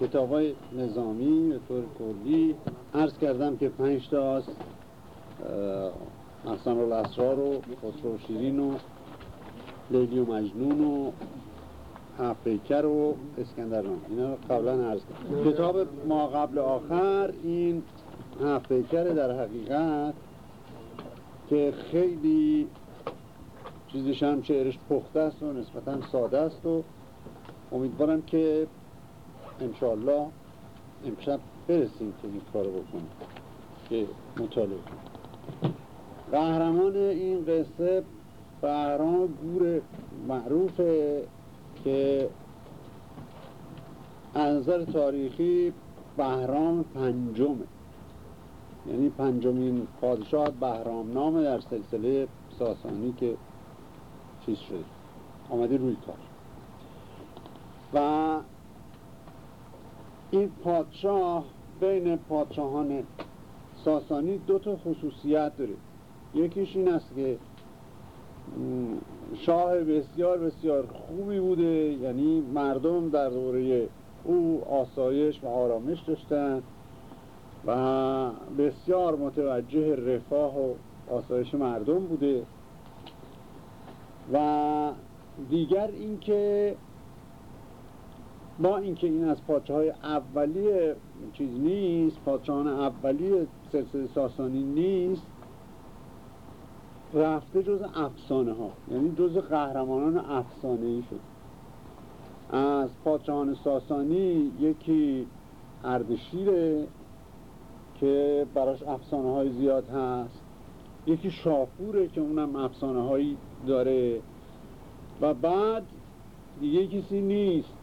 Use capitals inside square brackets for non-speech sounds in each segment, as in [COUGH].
کتاب های نظامی به طور کلی عرض کردم که پنج تا از محسن الاسرار و خسرو شیرین و لیلی و مجنون و هفت و اسکندران اینا قبلا عرض کردم. کتاب ما قبل آخر این هفت در حقیقت که خیلی چیزش هم شعرش پخته است و نسبتا ساده است و امیدوارم که انشاءالله امشب برسیم که این کارو بکنیم که مطالعه کنیم. قهرمان این قصه بهرام گور معروفه که نظر تاریخی بهرام پنجمه. یعنی پنجمین پادشاه بهرام نام در سلسله ساسانی که چیز شده. آمده روی کار. و این پادشاه بین پادشاهان ساسانی دو تا خصوصیت داره. یکیش این است که شاه بسیار بسیار خوبی بوده. یعنی مردم در دوره او آسایش و آرامش داشتن و بسیار متوجه رفاه و آسایش مردم بوده. و دیگر اینکه با اینکه این از پادشاه های اولی چیز نیست پادشاهان اولی سلسله ساسانی نیست رفته جز افسانه ها یعنی جز قهرمانان افسانه ای شد. از پادشاهان ساسانی یکی اردشیره که براش افسانه های زیاد هست یکی شاپوره که اونم افسانه هایی داره و بعد دیگه کسی نیست.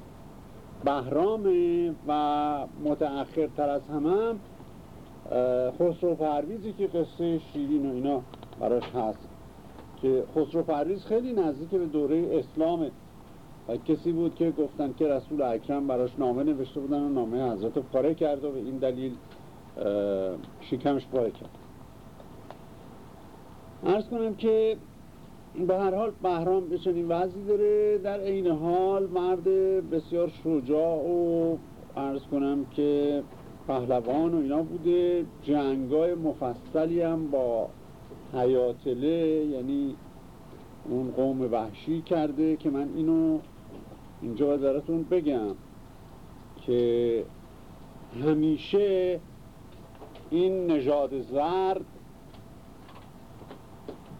بهرامه و متأخرتر از همم خسرو پرویزی که قصه شیرین و اینا براش هست که خسرو پرویز خیلی نزدیک به دوره اسلامه و کسی بود که گفتن که رسول اکرم براش نامه نوشته بودن و نامه حضرت پاره کرد و به این دلیل شکمش پاره کرد. ارز کنم که به هر حال بهرام به چنین وضعی داره. در عین حال مرد بسیار شجاع و ارز کنم که پهلوان و اینا بوده. جنگای مفصلی هم با حیاتله یعنی اون قوم وحشی کرده که من اینو اینجا براتون بگم که همیشه این نژاد زرد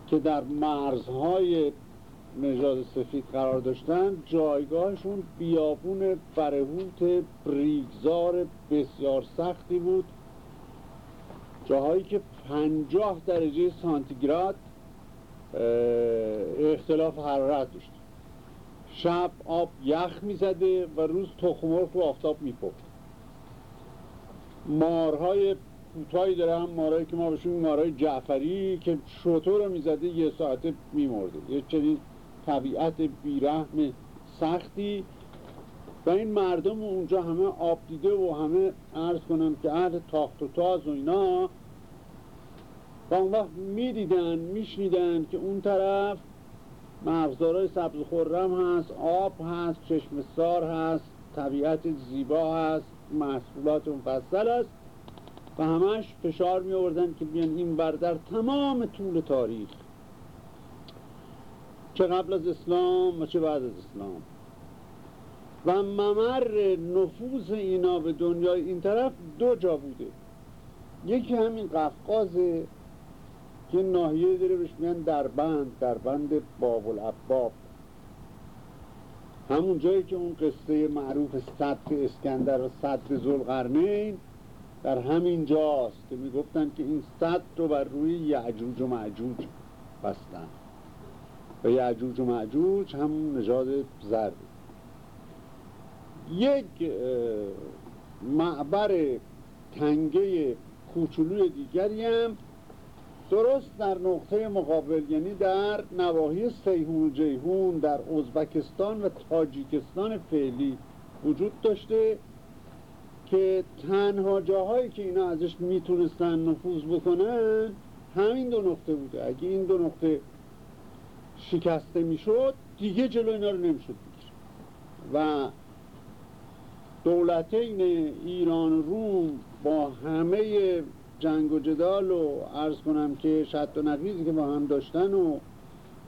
که در مرزهای نژاد سفید قرار داشتن جایگاهشون بیابون برهوت بریگزار بسیار سختی بود. جاهایی که پنجاه درجه سانتیگراد اختلاف حرارت داشت. شب آب یخ می‌زده و روز تخمرخ رو آفتاب میپخت. مارهای کوتاهی داره هم مارایی که ما بهشون مارای جعفری که شطور رو می‌زده یه ساعته میمرده. یه چنین طبیعت بیرحم سختی. و این مردم اونجا همه آب دیده و همه عرض کنم که اهل تاخت و تاز و اینا. و اون وقت می‌دیدن میشنیدن که اون طرف مغزدارای سبز خورم هست آب هست چشم سار هست طبیعت زیبا هست محصولات مفصل است و همش فشار می آوردن که بیان این بر در تمام طول تاریخ. چه قبل از اسلام و چه بعد از اسلام. و ممر نفوذ اینا به دنیای این طرف دو جا بوده. یکی همین قفقازه که ناحیه داره بهش میگن دربند دربند باب العباب همون جایی که اون قصه معروف صد اسکندر و صد زلقرنین در همین جاست که می‌گفتن که این صد رو بر روی یعجوج و معجوج بستن. و یعجوج و معجوج همون نژاد زرد. یک معبر تنگه کوچولوی دیگری هم درست در نقطه مقابل یعنی در نواحی سیهون جیهون در ازبکستان و تاجیکستان فعلی وجود داشته. که تنها جاهایی که اینا ازش می‌تونستن نفوذ بکنن همین دو نقطه بوده. اگه این دو نقطه شکسته می‌شد دیگه جلو اینا رو نمی‌شد و دولتین ایران روم با همه جنگ و جدال و عرض کنم که شد و نقیزی که با هم داشتن و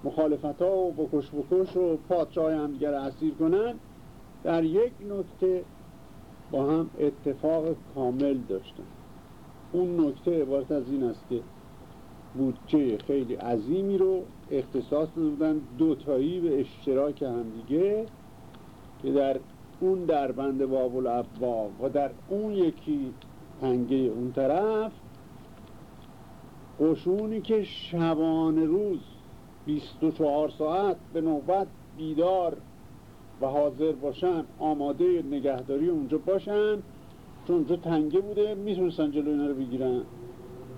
مخالفت ها و بکش بکش و پادشاه هم دیگر اسیر کنن در یک نکته با هم اتفاق کامل داشتن. اون نکته عبارت از این است که بودجه خیلی عظیمی رو اختصاص دادن دوتایی به اشتراک همدیگه که در اون در بند باب الابواب و در اون یکی تنگه اون طرف قشونی که شبانه روز 24 ساعت به نوبت بیدار و حاضر باشن آماده نگهداری اونجا باشن چون اونجا تنگه بوده می‌تونستن جلو اینا رو بگیرن.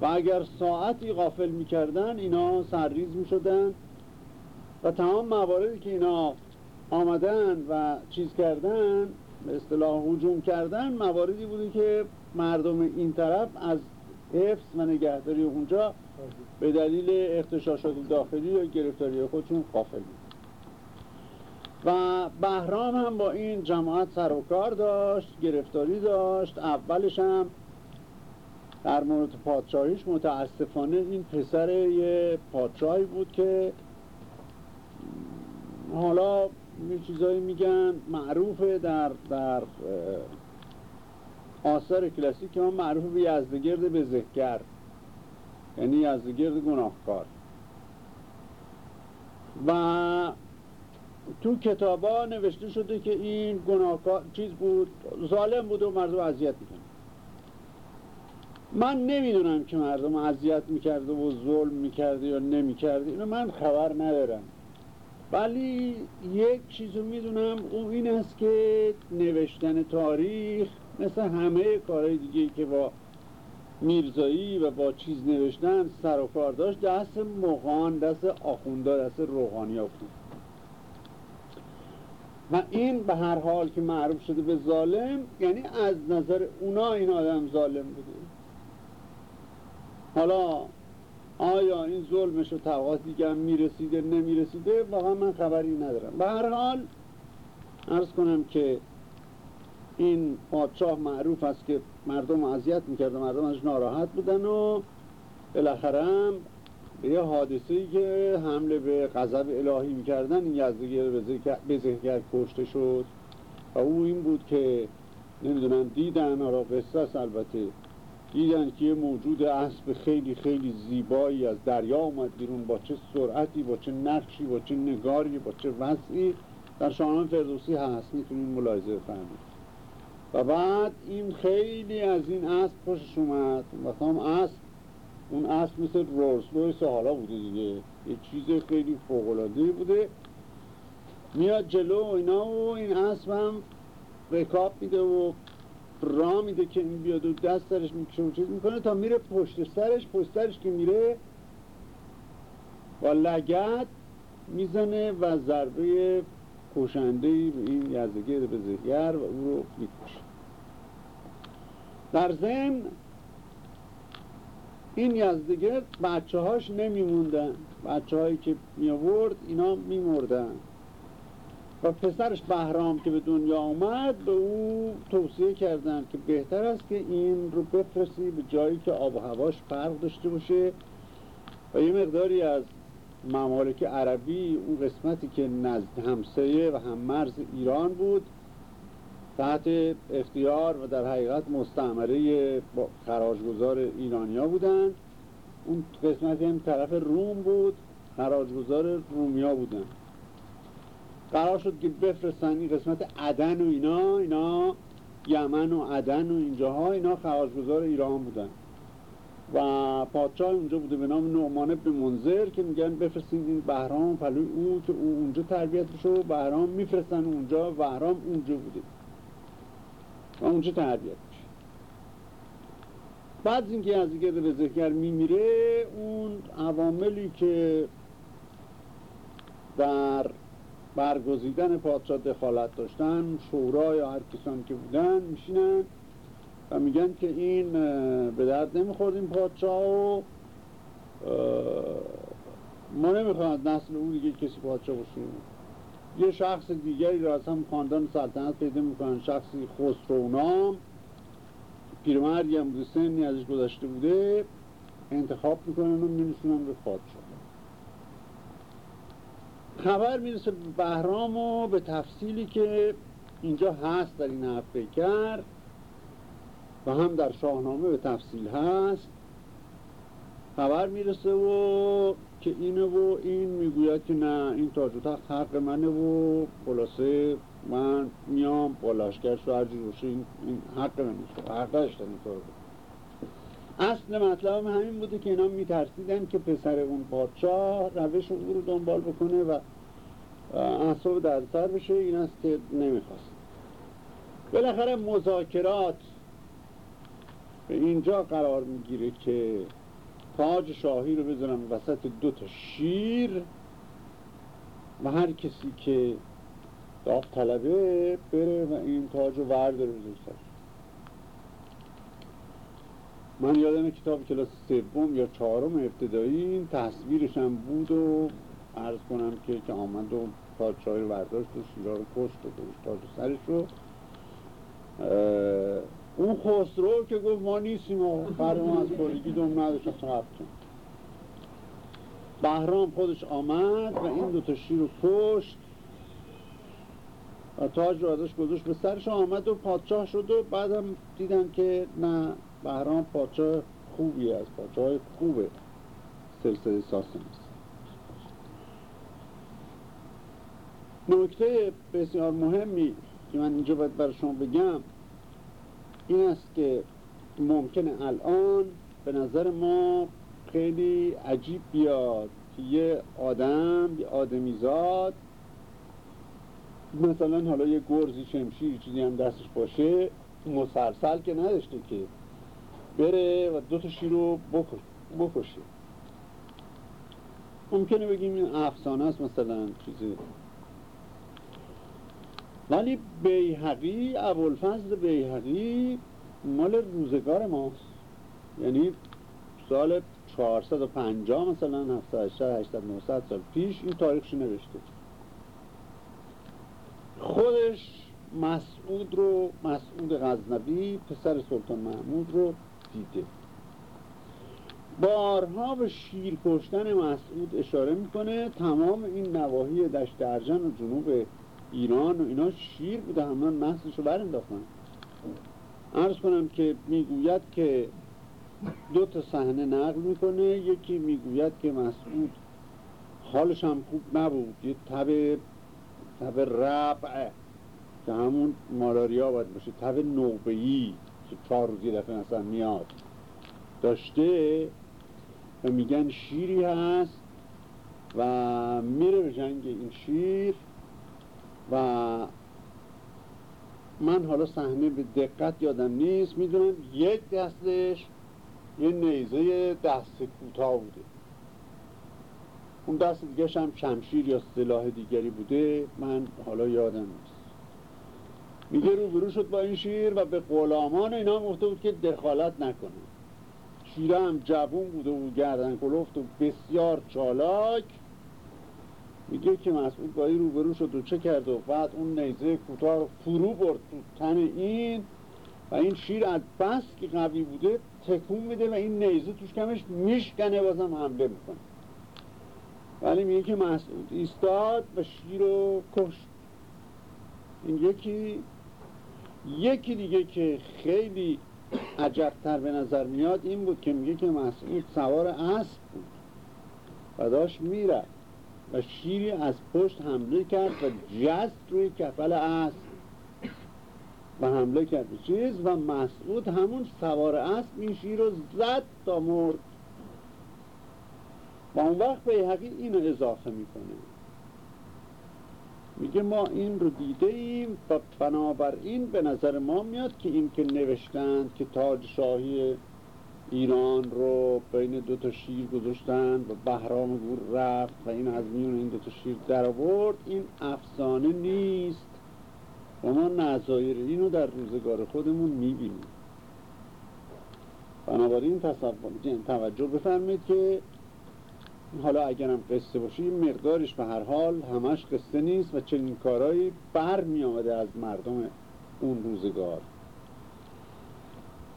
و اگر ساعتی غافل می‌کردن اینا سرریز می‌شدن. و تمام مواردی که اینا آمدن و چیز کردن به اصطلاح هجوم کردن مواردی بوده که مردم این طرف از حفظ و نگهداری اونجا به دلیل اختشاشات داخلی و گرفتاری خودشون غافل بود و بهرام هم با این جماعت سر و کار داشت گرفتاری داشت. اولش هم در مورد پادشاهیش متاسفانه این پسر یه پادشاهی بود که حالا یه چیزایی میگن معروفه در در آثار کلاسیک که ما معروف به یزدگرد بزهگر یعنی یزدگرد گناهکار. و تو کتابا نوشته شده که این گناهکار چیز بود ظالم بود و مردم اذیت می‌کنه من نمی‌دونم که مردم اذیت می‌کرده و ظلم می‌کرده یا نمی‌کرده اینو من خبر ندارم. ولی یک چیزو می‌دونم اون این است که نوشتن تاریخ مثل همه کارهای دیگه که با میرزایی و با چیز نوشتن سر و کار داشت دست مغان دست آخونده دست روحانی بود و این به هر حال که معروف شده به ظالم یعنی از نظر اونا این آدم ظالم بوده. حالا آیا این ظلمش و طبقات دیگه هم می‌رسیده نمی‌رسیده؟ واقعا من خبری ندارم. به هر حال ارز کنم که این پادشاه معروف است که مردم اذیت می‌کرد و مردم ازش ناراحت بودن و بالاخره به یه حادثه ای که حمله به غضب الهی می‌کردن این یزدگیر ذکر کشته شد. و او این بود که نمی‌دونم دیدن آرا قصه البته. دیدن که یه موجود اسب خیلی خیلی زیبایی از دریا اومد بیرون با چه سرعتی با چه نقشی با چه نگاری با چه وضعی در شاهنامه فردوسی هست. می‌تونین ملاحظه بفرمایید. و بعد این خیلی از این اسب خوشش اومد. هم اسب اون اسب مثل رولز حالا بوده دیگه. یه چیز خیلی فوقلاده بوده. میاد جلو و اینا و این اسب هم رکاب میده و را میده که این بیاد و دست سرش می‌کشه و چیز می‌کنه تا میره پشت سرش. پشت سرش که میره با لگت می‌زنه و ضربه کشنده به این یزدگرد به و او رو می‌کشه. در ضمن این یزدگرد بچه هاش نمیموندن. بچه هایی که میورد اینا میمردن. و پسرش بهرام که به دنیا آمد به او توصیه کردن که بهتر است که این رو بفرستی به جایی که آب و هواش فرق داشته باشه. و یه مقداری از ممالک عربی اون قسمتی که نزد همسایه و هم مرز ایران بود تحت اختیار و در حقیقت مستعمره خراجگذار ایرانیا بودن. اون قسمتی هم طرف روم بود خراجگذار رومیا بودن. قرار شد که بفرستن این قسمت عدن و اینا اینا یمن و عدن و اینجاها اینا خراجگذار ایران بودن. و پادشاه اونجا بوده به نام نعمانه به منظر که میگن بفرستین این بهرام پلوی او که او اونجا تربیت و بهرام میفرستن اونجا بهرام اونجا بوده. و اونجا تربیت میشه. بعد از اینکه از به ذکر میمیره اون عواملی که در برگزیدن پادشاه دخالت داشتن شورا یا هر کسان که بودن میشینن و میگن که این به درد نمی‌خورد این پادشاه و ما نمی‌خواهد نسل اون دیگه کسی پادشاه باشه یه شخص دیگری را هم خاندان سلطنت پیدا می‌کنن شخصی خسرونام پیرمردی هم بوده سنی ازش گذشته بوده انتخاب می‌کنن و میرسونن به پادشاه خبر می‌رسه به بهرام و به تفصیلی که اینجا هست در این حرف کرد و هم در شاهنامه به تفصیل هست. خبر می‌رسه و که اینه و این می‌گوید که نه این تاج و تخت حق منه و خلاصه من میام با لشکرش و هرجی روشه این, منه حق این طور اصل مطلب همین بوده که اینا میترسیدن که پسر اون پادشاه روش او رو دنبال بکنه و احصاب در سر بشه این است که نمی‌خواست. بالاخره مذاکرات به اینجا قرار می‌گیره که تاج شاهی رو بذارن وسط دو تا شیر و هر کسی که داغ طلبه بره و این تاج رو ورداره من یادم کتاب کلاس سوم یا چهارم ابتدایی این تصویرش هم بود و عرض کنم که که آمد و پادشاهی رو برداشت و شیرا رو کشت و تاج سرش رو. اون خسرو که گفت ما نیستیم و فرمان از کلگی دوم نداشت اصلا بهرام خودش آمد و این دوتا شیر رو کشت. و تاج رو ازش گذاشت به سرش آمد و پادشاه شد و بعدم دیدن که نه بهرام پادشاه خوبی از پادشاه خوبه سلسله ساسن است نکته بسیار مهمی که من اینجا باید برای شما بگم این است که ممکنه الان به نظر ما خیلی عجیب بیاد که یه آدم یه آدمیزاد مثلا حالا یه گرزی شمشیر چیزی هم دستش باشه مسلسل که نداشته که بره و دو تا شیر رو بکشه. ممکنه بگیم این افسانه است مثلا چیزی. ولی بیهقی ابوالفضل بیهقی مال روزگار ماست. یعنی سال 450 مثلا 780 800 900 سال پیش این تاریخش نوشته. خودش مسعود رو مسعود غزنبی پسر سلطان محمود رو دیده. بارها به شیر کشتن مسعود اشاره می‌کنه. تمام این نواحی دشت ارجن و جنوب ایران و اینا شیر بوده همه محصش رو برنداختن ارز کنم که می‌گوید که دو تا صحنه نقل می‌کنه یکی می‌گوید که مسعود حالش هم خوب نبود. یه تب تب ربع که همون مالاریا باید باشه. تب نوبهی که چهار روزی دفعه مثلا میاد. داشته و میگن شیری هست و میره به جنگ این شیر. و من حالا صحنه به دقت یادم نیست می‌دونم یک دستش یه نیزه دست کوتاه بوده. اون دست دیگه هم شمشیر یا سلاح دیگری بوده من حالا یادم نیست. میگه روبرو شد با این شیر و به غلامان اینا گفته بود که دخالت نکنه. شیره هم جوون بوده و گردن کلفت و بسیار چالاک. میگه که مسئول با این روبرو شد و چه کرد و بعد اون نیزه کوتاه رو فرو برد تو تن این و این شیر از بس که قوی بوده تکون میده و این نیزه توش کمش میشکنه بازم حمله می‌کنه. ولی میگه که مسعود ایستاد و شیر رو کشت. این یکی یکی دیگه که خیلی عجبتر به نظر میاد این بود که میگه که مسعود سوار اسب بود و داشت میرد و شیری از پشت حمله کرد و جست روی کفل اسب. و حمله کرد. چیز و مسعود همون سوار اسب این شیر رو زد تا مرد. و اون وقت حقی اینو اضافه می‌کنه. میگه ما این رو دیده ایم و بنابراین به نظر ما میاد که این که نوشتند که تاج شاهی ایران رو بین دو تا شیر گذاشتن و بهرام گور رفت و این از میون این دو تا شیر در آورد. این افسانه نیست. و ما نظایر اینو در روزگار خودمون می‌بینیم. بنابراین تصور توجه بفرمید که حالا اگرم قصه باشه این مقدارش به هر حال همش قصه نیست و چنین کارهایی بر می از مردم اون روزگار.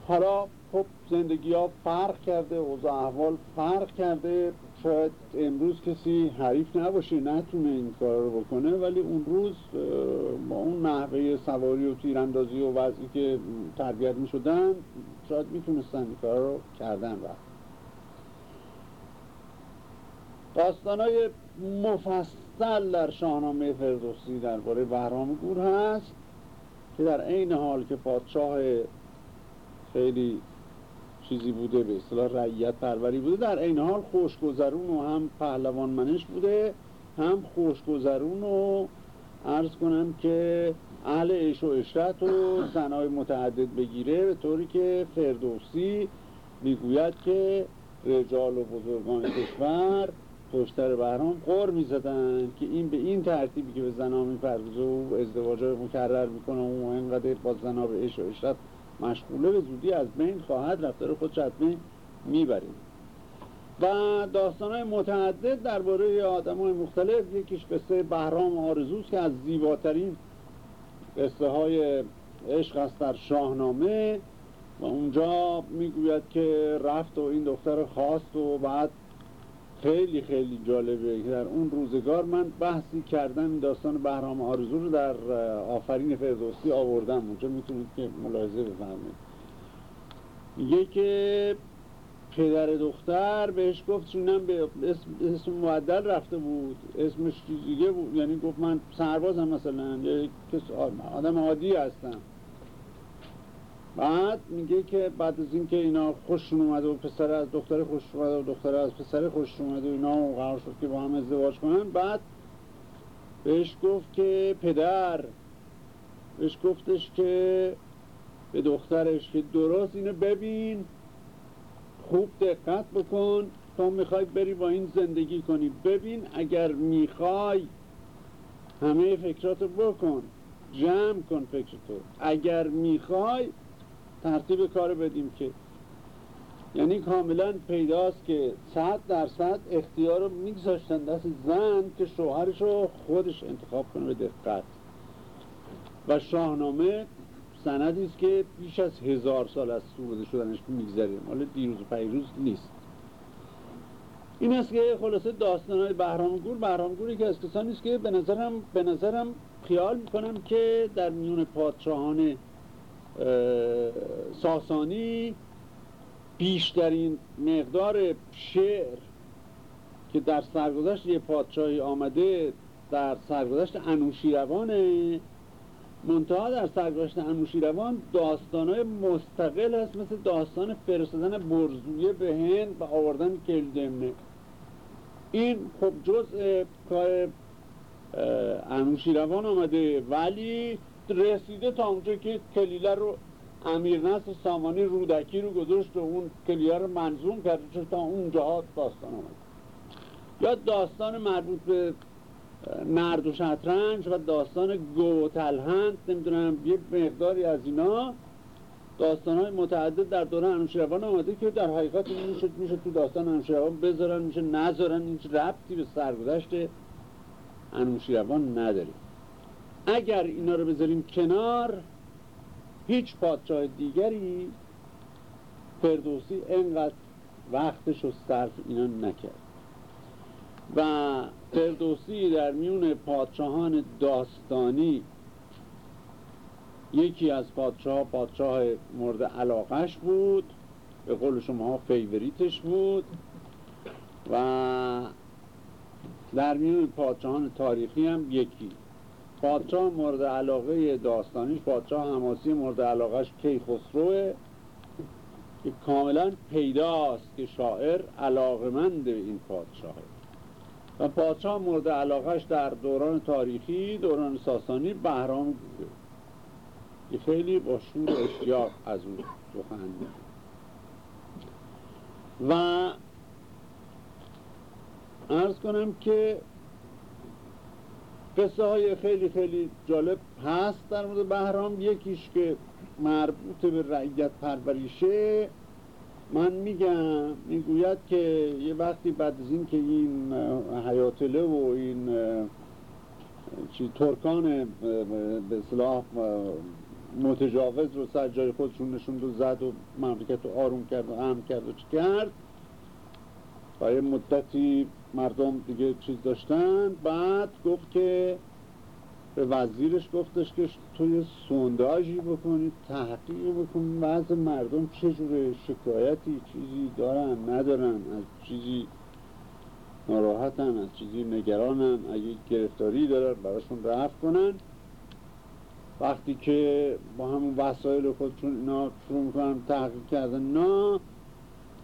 حالا خب زندگی ها فرق کرده اوضاع احوال فرق کرده. شاید امروز کسی حریف نباشه نتونه این کار رو بکنه ولی اون روز با اون نحوه سواری و تیراندازی و وضعی که تربیت می شدن شاید می‌تونستن این کار رو کردن رفت داستانای مفصل در شاهنامه فردوسی درباره بهرام گور هست که در عین حال که پادشاه خیلی چیزی بوده به اصطلاح رعیت پروری بوده. در عین حال خوشگذرون و هم پهلوان منش بوده هم خوشگذرون و عرض کنم که اهل عیش و اشرت و زنای متعدد بگیره به طوری که فردوسی می‌گوید که رجال و بزرگان کشور پشتر بهرام قر می‌زدن که این به این ترتیبی که به زنا می‌پردازه و ازدواج مکرر می‌کنه و اینقدر با زنا به عشق و اشرت مشغوله به زودی از بین خواهد رفت. داره خودش بین می‌بریم و داستان های متعدد درباره آدم های مختلف یکیش قصه بهرام آرزوست که از زیباترین قصه های عشق است در شاهنامه و اونجا می‌گوید که رفت و این دختر خواست و بعد خیلی خیلی جالبه که در اون روزگار من بحثی کردم داستان بهرام آرزو رو در آفرین فردوسی آوردم. اونجا می‌تونید که ملاحظه بفهمید میگه که پدر دختر بهش گفت چونم به اسم, اسم معدل رفته بود. اسمش دیگه بود. یعنی گفت من سربازم مثلا. یا آدم عادی هستم. بعد میگه که بعد از اینکه اینا خوششون اومده و پسر از دختر خوش اومده و دختر از پسر خوش اومده و اینا و قرار شد که با هم ازدواج کنن بعد بهش گفت که پدر بهش گفتش که به دخترش که درست اینو ببین خوب دقت بکن تا می‌خوای بری با این زندگی کنی. ببین اگر می‌خوای همه فکراتو بکن جمع کن فکرتو. اگر می‌خوای ترتیب کار بدیم که یعنی کاملا پیداست که صد درصد اختیار رو میگذاشتن دست زن که شوهرش رو خودش انتخاب کنه به دقت. و شاهنامه سندی است که بیش از هزار سال از سروده شدنش میگذریم. حالا دیروز و پیروز نیست. این است که خلاصه داستان های بهرامگور بهرامگور یکی از کسانی است که به نظرم به نظرم خیال می‌کنم که در میون پادشاهان ساسانی بیشترین مقدار شعر که در سرگذشت یه پادشاهی آمده در سرگذشت انوشیروانه منتها در سرگذشت انوشیروان داستانهای مستقل هست مثل داستان فرستادن برزویه به هند و آوردن کلدمنه. این خب جزء کار انوشیروان آمده ولی رسیده تا اونجا که کلیله رو امیر نصر سامانی رودکی رو گذاشت و اون کلیه رو منظوم کرد چون تا اونجا داستان آمد یا داستان مربوط به مرد و شطرنج و داستان گو و تلهند نمی‌دونم یه مقداری از اینا. داستان های متعدد در دوره انوشیروان آمده که در حقیقت میشه, میشه تو داستان انوشیروان بذارن میشه نذارن این ربطی به سرگذشت انوشیروان نداریم اگر اینا رو بذاریم کنار هیچ پادشاه دیگری فردوسی انقدر وقتش رو صرف اینا نکرد. و فردوسی در میون پادشاهان داستانی یکی از پادشاه پادشاه مورد علاقش بود به قول شما فیوریتش بود و در میون پادشاهان تاریخی هم یکی. پادشاه مورد علاقه داستانیش پادشاه حماسی مورد علاقهش کیخسروه که کاملا پیداست که شاعر علاقمند این پادشاهه و پادشاه مورد علاقهش در دوران تاریخی دوران ساسانی بهرام بوده. که خیلی با شور اشتیاق از اون سخن و ارز کنم که قصه های خیلی خیلی جالب هست. در مورد بهرام یکیش که مربوط به رعیت پروریشه من میگم می‌گوید که یه وقتی بعد از این که این حیاتله و این چی ترکان به اصلاح متجاوز رو سر جای خودشون نشوند و زد و مملکت رو آروم کرد و امن کرد و چی کرد. و یه مدتی مردم دیگه چیز داشتن. بعد گفت که به وزیرش گفتش که توی سونداژی بکنید تحقیق بکنید بعض مردم چجوره شکایتی چیزی دارن ندارن. از چیزی ناراحتن از چیزی نگرانن. اگه گرفتاری دارن براشون رفت کنن. وقتی که با همون وسایل خودشون اینا شروع می‌کنن تحقیق کردن نه.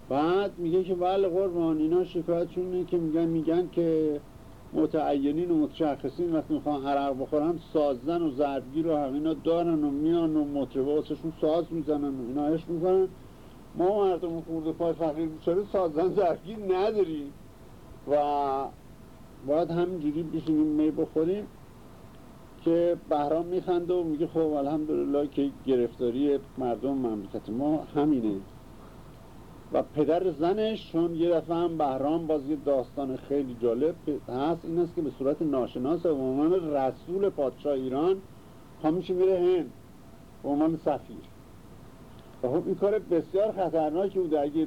بعد میگه که بله قربان اینا شکایتشون اینه که میگن میگن که متعینین و متشخصین وقتی می‌خوان عرق بخورن سازن و ضربگیر و همینا دارن و میان و مطربه واسهشون ساز می‌زنن و اینا عشق می‌کنن. ما مردم خورده پای فقیر بیچاره سازن ضربگیر نداریم؟ و باید همینجوری بشینیم می بخوریم که بهرام میخنده و میگه خب الحمدلله که گرفتاری مردم مملکت ما همینه. و پدر زنش چون یه دفعه هم بهرام باز یه داستان خیلی جالب هست این است که به صورت ناشناس به عنوان رسول پادشاه ایران پا میشه میره هند به عنوان سفیر. و خب این کار بسیار خطرناکی بوده. اگه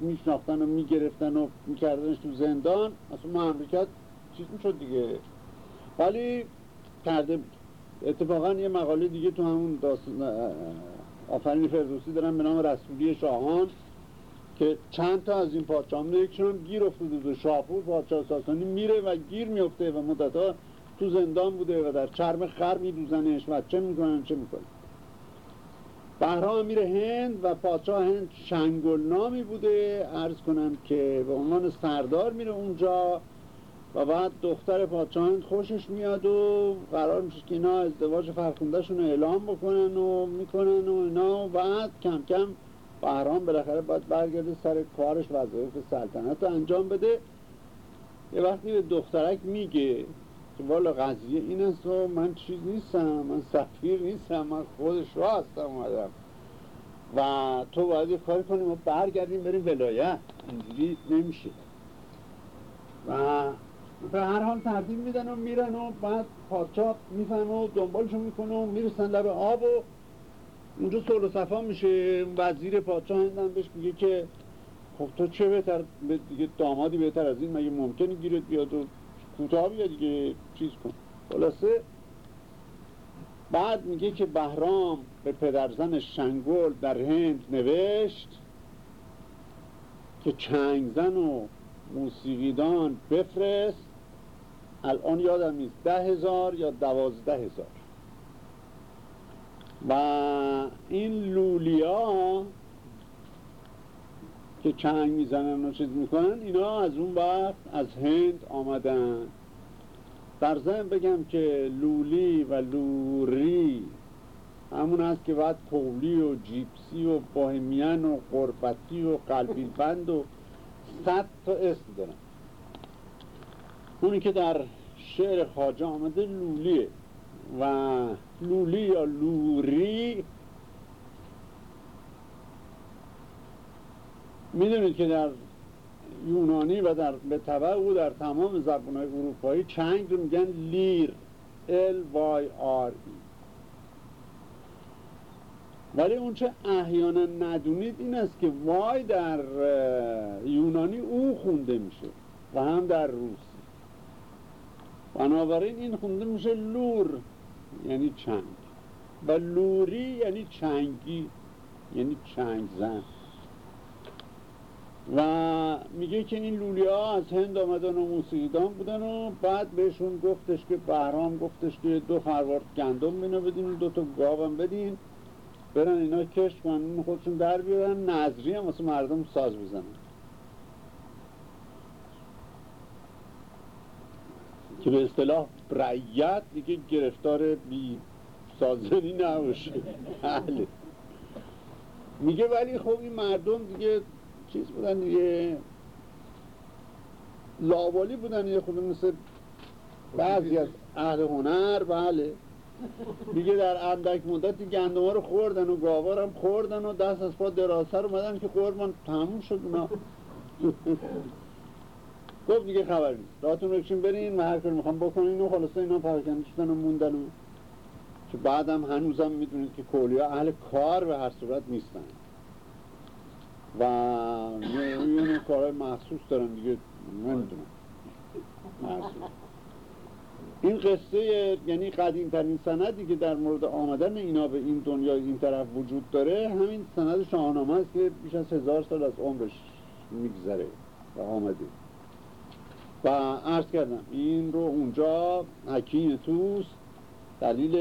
میشناختن و می‌گرفتن و میکردنش تو زندان اصلا مملکت چیز می‌شد دیگه. ولی کرده اتفاقا یه مقاله دیگه تو همون داستان آفرین فردوسی دارن به نام رسولی شاهان. که چند تا از این پادشاهان یکشون هم گیر افتاده دو شاپور پادشاه ساسانی میره و گیر میفته و مدتها تو زندان بوده و در چرم خر میدوزنش و چه می‌کنن چه می‌کنن. بهرام میره هند و پادشاه هند شنگلنامی بوده عرض کنم که به عنوان سردار میره اونجا و بعد دختر پادشاه هند خوشش میاد و قرار میشه که اینا ازدواج فرخوندهشون رو اعلام بکنن و می‌کنن و اینا و بعد کم کم بهرام بالاخره باید برگرده سر کارش وظایف سلطنت رو انجام بده. یه وقتی به دخترک میگه که والا قضیه این است و من چیز نیستم من سفیر نیستم من خودش را هستم اومدم. و تو باید یه کاری کنیم و برگردیم بریم ولایت. اینجوری نمیشه. و به هر حال ترتیب میدن و میرن و بعد پادشاه می‌فهمه و دنبالشون می‌کنه و می‌رسن لب آب و اونجا صلح صفا میشه وزیر پادشاه هندن بهش میگه که خب تو چه بهتر؟ دیگه دامادی بهتر از این مگه ممکنه گیرت بیاد و کوتاه بیاد دیگه؟ چیز کن. خلاصه بعد میگه که بهرام به پدرزن شنگل در هند نوشت که چنگزن و موسیقیدان بفرست. الان یادم نیست ده هزار یا دوازده هزار؟ و این لولیا که چنگ می‌زنن و چیز می‌کنن اینا از اون وقت از هند آمدن. در ضمن بگم که لولی و لوری همون هست که بعد کولی و جیپسی و باهمیان و قربتی و قلبی بند و صد تا اسم دارن. اونی که در شعر خاجه آمده لولیه. و لولی یا لوری می‌دونید که در یونانی و در به طبع او در تمام زبان های اروپایی چنگ رو میگن لیر ال وای آر ای ولی اونچه احیانا ندونید این است که وای در یونانی او خونده میشه و هم در روسی بنابراین این خونده میشه لور یعنی چنگ. و لوری یعنی چنگی یعنی چنگ زن. و میگه که این لولی ها از هند آمدن و موسیقیدان بودن و بعد بهشون گفتش که بهرام گفتش که دو خروارد گندم بینو بدین دو تا گاوم بدین. برن اینا کشت کنن خودشون در بیارن نظری هم واسه مردم ساز بزنن. که به اصطلاح رعیت دیگه گرفتار بی سازنی نباشه. بله. میگه ولی خب این مردم دیگه چیز بودن دیگه. لابالی بودن یه خود مثل بعضی از اهل هنر بله. دیگه در اندک مدتی گندم رو خوردن و گاوار خوردن و دست از پا درازتر اومدن که قربان تموم شد اونا. گفت دیگه خبر نیست. راتون رو برین و هر کاری می‌خوام بکنین و خلاصه اینا پراکنده شدن و موندن و که بعدم هنوزم می‌دونید که کولیا اهل کار به هر صورت نیستن. و یه کارهای محسوس دارن دیگه نمی‌دونم. این قصه یعنی قدیم ترین سندی که در مورد آمدن اینا به این دنیا این طرف وجود داره همین سند شاهنامه است که بیش از هزار سال از عمرش میگذره و آمده. و عرض کردم این رو اونجا حکیم توست دلیل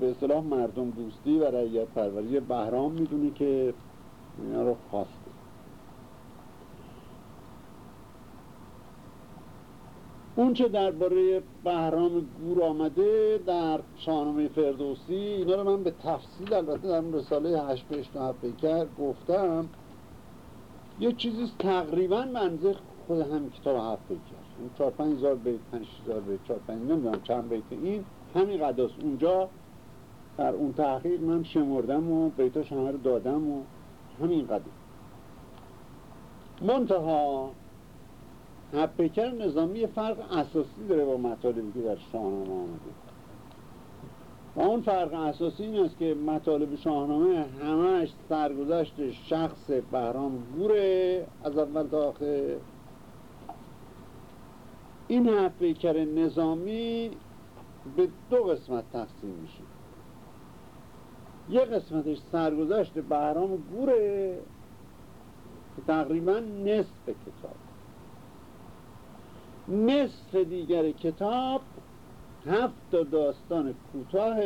به اصطلاح مردم دوستی و رعیت پروری بهرام می‌دونه که اینا رو خواسته. اون چه درباره بهرام گور آمده در شاهنامه فردوسی اینا رو من به تفصیل البته در رساله هشت پیش کرد گفتم. یه چیزی تقریبا منزه خود همین کتاب هفت چار پنج هزار بیت پنج هزار بیت چار پنج نمی‌دونم چند بیت این همین قداست اونجا در اون تحقیق من شمردم و بیتاش همه رو دادم و همین قدر منتها حبکر نظامی فرق اساسی داره با مطالبی که در شاهنامه آمده. و اون فرق اساسی این است که مطالب شاهنامه همش سرگذشت شخص بهرام گوره از اول تا آخر. این حبکر نظامی به دو قسمت تقسیم میشه. یه قسمتش سرگذشت بهرام گوره که تقریبا نصف کتاب. نصف دیگر کتاب هفت داستان کوتاه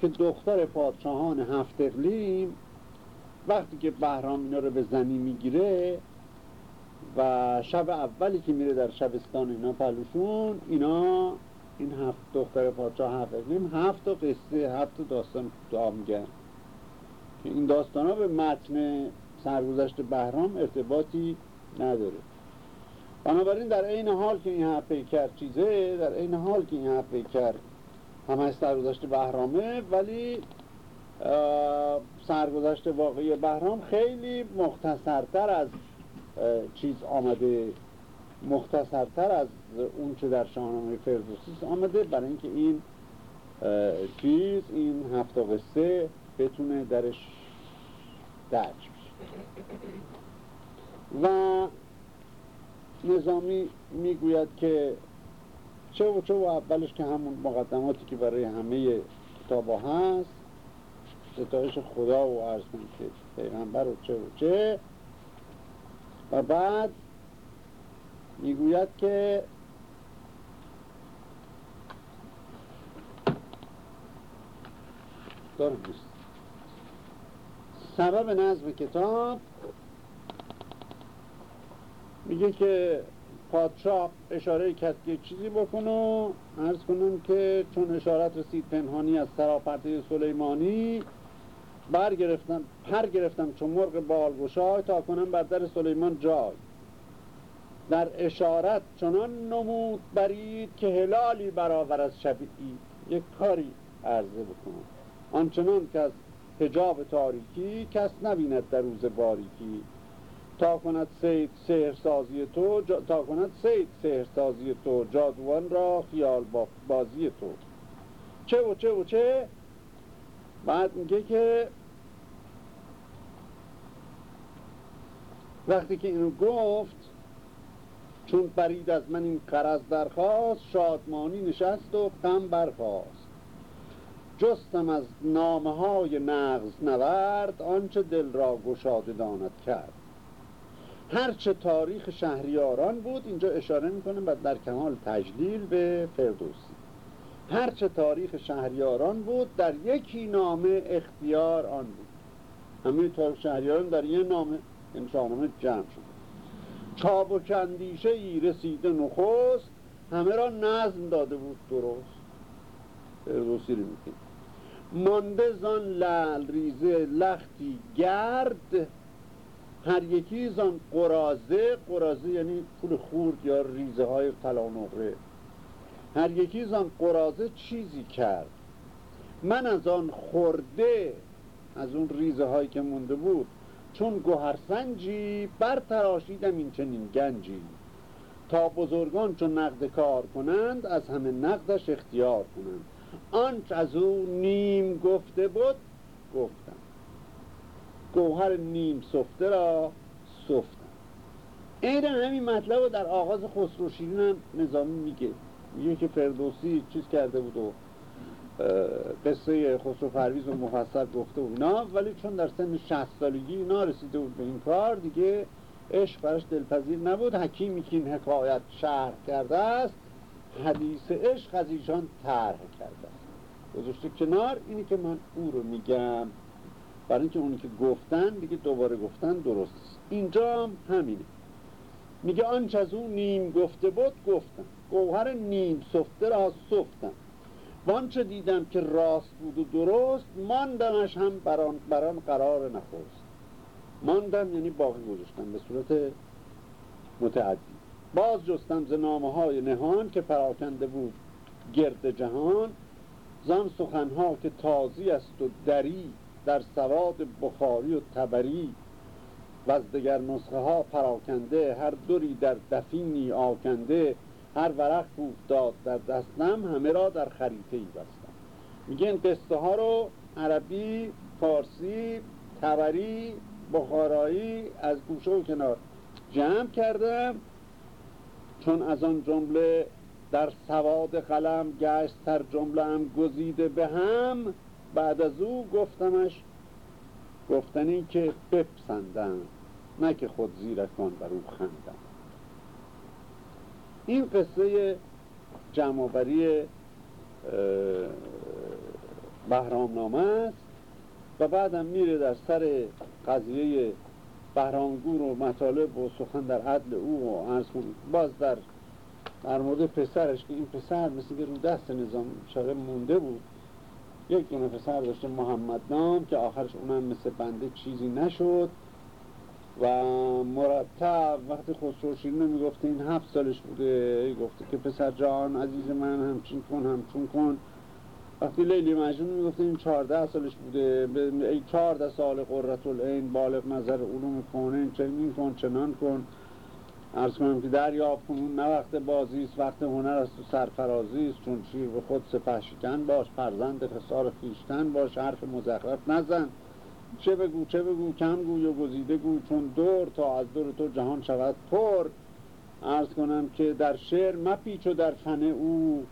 که دختر پادشاهان هفت اقلیم وقتی که بهرام اینا رو به زنی می‌گیره و شب اولی که میره در شبستان اینا پلوشون اینا این هفت دختر پادشاه هفت اقلیم هفت تا قصه هفت داستان کوتاه میگن. که این داستان ها به متن سرگذشت بهرام ارتباطی نداره. بنابراین در این حال که این هفت پیکر چیزه در این حال که این هفت پیکر همه سرگذشت بهرامه ولی سرگذشت واقعی بهرام خیلی مختصرتر از چیز آمده مختصرتر از اون چه در شاهنامه فردوسی آمده برای اینکه این چیز این هفت قصه بتونه درش درج و نظامی می‌گوید که چه و چه و اولش که همون مقدماتی که برای همه کتاب هست ستایش خدا و عرض که پیغمبر و چه و چه. و بعد می‌گوید که سبب نظم کتاب میگه که پادشاه اشاره کرد که چیزی بکنه و عرض کنم که چون اشارت رسید پنهانی از سراپرده سلیمانی برگرفتم پر گرفتم چون مرغ بالگشای تا کنم بر در سلیمان جای. در اشارت چنان نمود برید که هلالی برابر از شبیعی یک کاری عرضه بکنم. آنچنان که از حجاب تاریکی کس نبیند در روز باریکی. تا کند سید سهرسازی تو تا کند سید سهرسازی تو جادوان را خیال بازی تو. چه و چه و چه؟ بعد میگه که وقتی که اینو گفت چون برید از من این قرض درخواست شادمانی نشست و غم برخواست جستم از نامه های نغز نورد آنچه دل را گشاده داند کرد. هرچه تاریخ شهریاران بود اینجا اشاره می‌کنه و در کمال تجلیل به فردوسی. هرچه تاریخ شهریاران بود در یکی نامه اختیار آن بود. همه تاریخ شهریاران در یه نامه شاهنامه جمع شد. چابک اندیشه ای رسیده نخست همه را نظم داده بود درست. فردوسی رو می‌کنه مانده زان لل ریزه لختی گرد هر یکی زان قرازه قرازه یعنی پول خورد یا ریزه های طلا نقره. هر یکی آن قرازه چیزی کرد. من از آن خورده از اون ریزه هایی که مونده بود چون گوهرسنجی برتراشیدم این چنین گنجی. تا بزرگان چون نقد کار کنند از همه نقدش اختیار کنند. آنچ از او نیم گفته بود گفتم. گوهر نیم سفته را سفتم. این همین مطلب رو در آغاز خسرو شیرین هم نظامی میگه. میگه که فردوسی چیز کرده بود و قصه خسرو پرویز و مفصل گفته و اینا ولی چون در سن 60 سالگی اینا رسیده بود به این کار دیگه عشق براش دلپذیر نبود. حکیمی که این حکایت شرح کرده است حدیث عشق از ایشان طرح کرده است. گذاشته کنار اینی که من او رو میگم. برای اینکه اونی که گفتن دیگه دوباره گفتن درست است. اینجا هم همینه. میگه آنچه از اون نیم گفته بود گفتم. گوهر نیم سفته را سفتم. وانچه دیدم که راست بود و درست ماندمش هم بران, بران قرار نخواست ماندم یعنی باقی گذاشتم به صورت متعدی. باز جستم ز های نهان که پراکنده بود گرد جهان. زان سخنها که تازی است و دری در سواد بخاری و تبری. و از دگر نسخه ها پراکنده هر دوری در دفینی آکنده. هر ورق بود داد در دستم همه را در خریطه ای بستم. میگه این قصه ها رو عربی فارسی تبری بخارایی از گوشه و کنار جمع کردم. چون از آن جمله در سواد قلم گشت تر جمله هم گزیده به هم بعد از او گفتمش. گفتنی که بپسندم نه که خود زیرکان بر او خندم. این قصه جمعآوری بهرامنامه است و بعدم میره در سر قضیه بهرامگور و مطالب و سخن در عدل او و عرض باز در در مورد پسرش که این پسر مثل که رو دست نظام شاره مونده بود یک دونه پسر داشته محمد نام که آخرش اونم مثل بنده چیزی نشد. و مرتب وقتی خسرو شیرین می‌گفته این هفت سالش بوده گفته که پسر جان عزیز من همچین کن همچون کن. وقتی لیلی مجنون می‌گفته این چهارده سالش بوده ای چهارده سال قررت العین بالغ نظر علوم کن چنین کن چنان کن. ارز کنم که دریاب کنون نه وقت بازی است وقت هنر است و سرفرازی است. چون شیر به خود سپه شکن باش فرزند خسار خیشتن باش حرف مزخرف نزن. چه بگو چه بگو کم گوی و گزیده گو چون دور تا از دور تو جهان شود پر. ارز کنم که در شعر مپیچ و در فن او.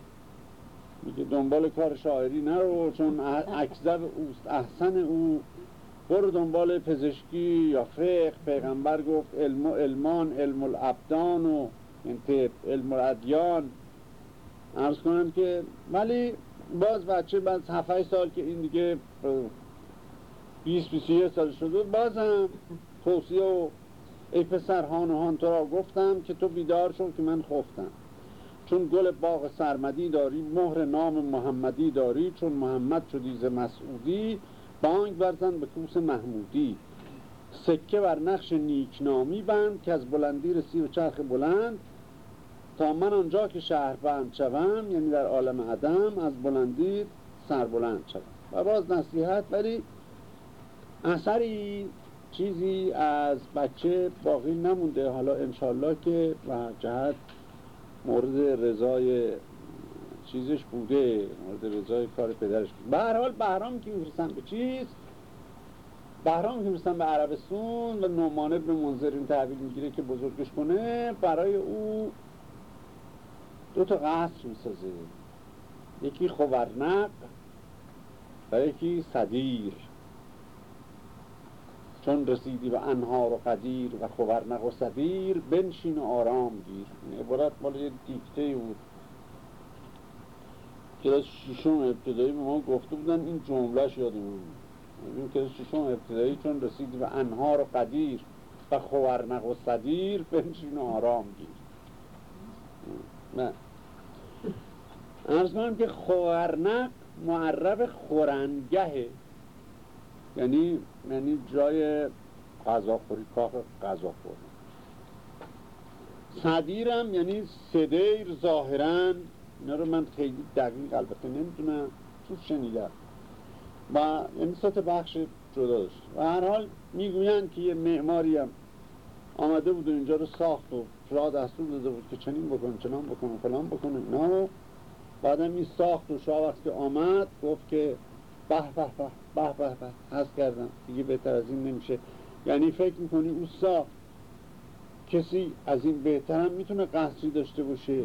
میگه دنبال کار شاعری نرو چون اکذب اوست احسن او. برو دنبال پزشکی یا فقه. پیغمبر گفت علم و علمان علم الابدان و علم الادیان. ارز کنم که ولی باز بچه بعد 7 سال که این دیگه 20 21 سال شده. بازم توصیه و ای پسر هان تو را گفتم که تو بیدار شد که من خفتم. چون گل باغ سرمدی داری مهر نام محمدی داری چون محمد شدی ز مسعودی بانگ برزن به کوس محمودی. سکه بر نقش نیکنامی بند که از بلندی رسی و چرخ بلند. تا من آنجا که شهر بند شوم یعنی در عالم عدم از بلندی سربلند شوم. و باز نصیحت ولی اثری چیزی از بچه باقی نمونده. حالا انشالله که و جهت مورد رضای چیزش بوده. مورد رضای کار پدرش. بوده به حال بهرام که میفرستن به چیز بهرام که میفرستن به عربستون و نومان ابن منظر این تحویل می‌گیره که بزرگش کنه. برای او دو تا قصر می‌سازه. یکی خوورنق و یکی صدیر. چون رسیدی به انهار و قدیر و خوورنق و صدیر بنشین و آرام گیر. این عبارت مال یه دیکته بود کلاس ششم ابتدایی به ما گفته بودن این جملهش یادمون این کلاس ششم ابتدایی چون رسیدی به انهار و قدیر و خوورنق و صدیر بنشین و آرام گیر. نه. ارز که خوورنق معرب خورنگهه. یعنی یعنی جای غذاخوری کاخ غذاخوری. صدیرم یعنی صدیر ظاهرا اینا رو من خیلی دقیق البته نمی‌دونم تو شنیدم. و یعنی سطح بخش جدا داشت. و هر حال می‌گویند که یه معماری هم آمده بود و اینجا رو ساخت و شاه دستور داده بود که چنین بکن چنان بکن فلان بکن اینا رو بعدم این ساخت و شاه وقتی آمد گفت که به به به. به به به هست کردم. دیگه بهتر از این نمیشه. یعنی فکر می‌کنی او ساخت کسی از این بهتر می‌تونه قصری داشته باشه؟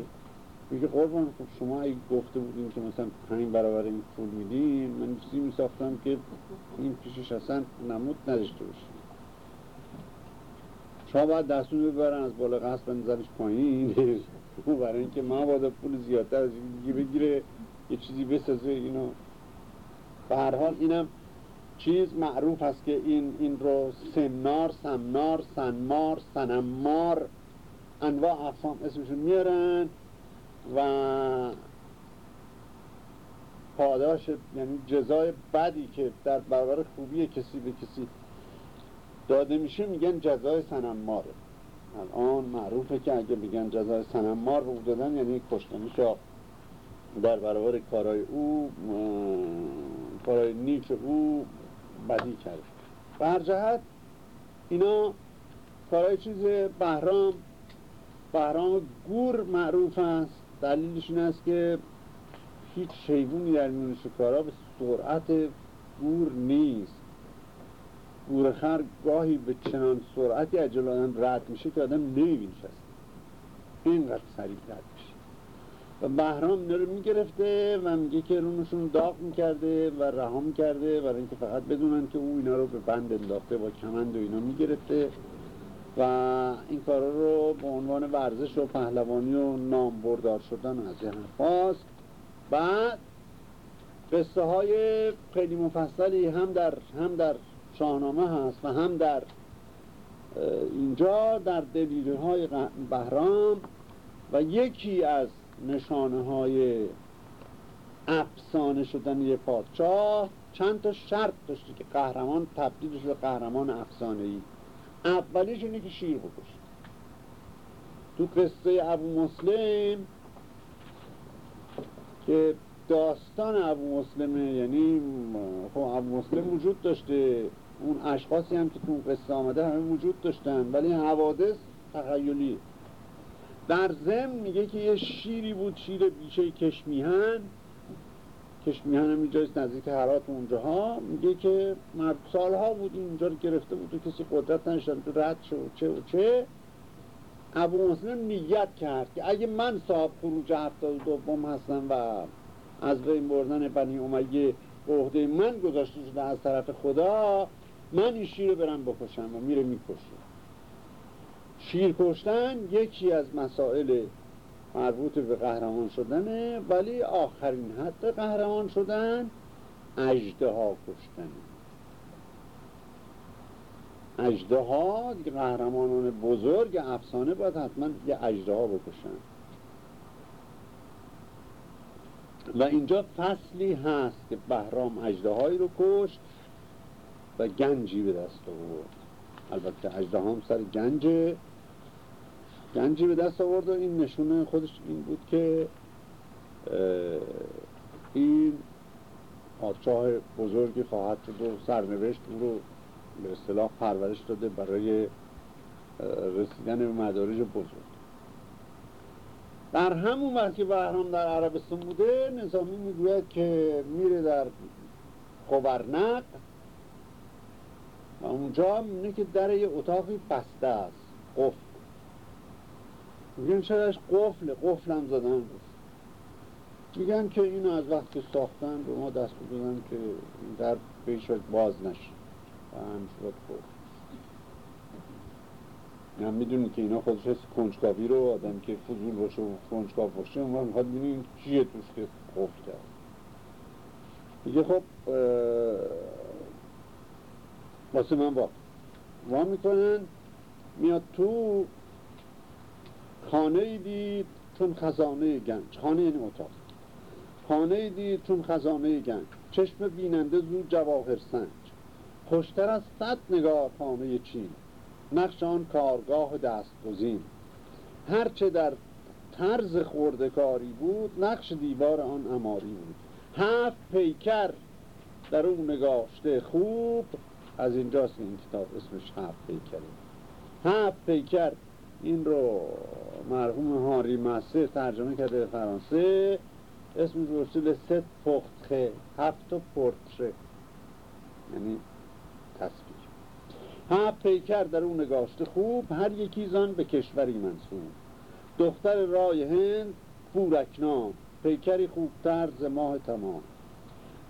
میگه قربان خب شما اگه گفته بودین که مثلا پنج برابر این پول میدین من چیزی میساختم که این پیشش اصلا نمود نداشته باشه. شما باید دستون ببرن از بالا قصد بنظرش پایین. [LAUGHS] او برای اینکه ما باید پول زیادتر از دیگه بگیره یه چیزی بسازه اینو. به هر حال اینم چیز معروف هست که این این رو سمنار سمنار سنمار سنمار انواع اقسام اسمشون میارن و پاداش یعنی جزای بدی که در برابر خوبی کسی به کسی داده میشه میگن جزای سنماره الان معروفه که اگه بگن جزای سنمار رو دادن یعنی کشتنش در برابر کارای او کارای نیک او بدی کرده. بر جهت اینا کارای چیز بهرام بهرام گور معروف است. دلیلش این است که هیچ شیبونی در میون شکارا به سرعت گور نیست. گورخر گاهی به چنان سرعتی اجل آدم رد میشه که آدم نمیبینش هست اینقدر سریع رد و بهرام اینا رو می‌گرفته و میگه که رونشون داغ می‌کرده و رها می‌کرده برای اینکه فقط بدونن که او اینا رو به بند انداخته با کمند و اینا می‌گرفته و این کارا رو به عنوان ورزش و پهلوانی و نام بردار شدن از این حرفاست بعد قصه های خیلی مفصلی هم در هم در شاهنامه هست و هم در اینجا در دلیل های بهرام و یکی از نشانه های افسانه شدن یه پادشاه چند تا شرط داشته که قهرمان تبدیل به قهرمان افسانه ای اولیش اینه که شیر بکشه. تو قصه ابو مسلم که داستان ابو مسلمه یعنی خب ابو مسلم وجود داشته. اون اشخاصی هم که تو قصه آمده همه وجود داشتن ولی حوادث تخیلی در ضمن میگه که یه شیری بود شیر بیشه کشمیهن. کشمیهن هم اینجاست نزدیک هرات اونجاها. میگه که مرد سالها بود اینجا رو گرفته بود و کسی قدرت نشدن تو رد شد و چه و چه. ابو مسلم نیت کرد که اگه من صاحب خروج هفتاد دوم هستم و از بین بردن بنی امیه عهده من گذاشته شده از طرف خدا من این شیر رو برم بکشم و میره می‌کشه. شیر کشتن یکی از مسائل مربوط به قهرمان شدنه ولی آخرین حد قهرمان شدن اجده ها کشتن. اجده ها قهرمانان بزرگ افسانه باید حتما یه اجده ها بکشن. و اینجا فصلی هست که بهرام اجده رو کشت و گنجی به دست آورد. البته اجده هم سر گنجه. گنجی به دست آورد و این نشونه خودش این بود که این پادشاه بزرگی خواهد شد و سرنوشت او رو به اصطلاح پرورش داده برای رسیدن به مدارج بزرگ. در همون وقت که بهرام در عربستان بوده نظامی می‌گوید که میره در خبرنق و اونجا می‌بینه که در یه اتاقی بسته است. قفل میگن چرا قفل قفل هم زدن میگن که اینو از وقت که ساختن به ما دست دادن که در پیش باز نشه. و هم شد قفل. هم می‌دونی که اینا خودش هست کنجکاوی رو آدم که فضول باشه و کنجکاو باشه اون می‌خواد بینیم چیه توش که قفل کرد. میگه خب واسه من با وا می‌کنن میاد تو خانه دید چون خزانه گنج. خانه یعنی اتاق. خانه دید چون خزانه گنج. چشم بیننده زود جواهر سنج. خوشتر از صد نگاه خانه چین. نقش آن کارگاه دست گزین هرچه در طرز خوردکاری بود نقش دیوار آن اماری بود. هفت پیکر در اون نگاشته خوب. از اینجاست این کتاب اسمش هفت پیکره. هفت پیکر این رو مرحوم هاری مسه ترجمه کرده به فرانسه. اسمش رسول ست پختخه هفت پورتره. یعنی تصویر هفت پیکر در اون نگاشته خوب هر یکی زن به کشوری منصوب. دختر رای هند پورکنام. پیکری خوبتر ز ماه تمام.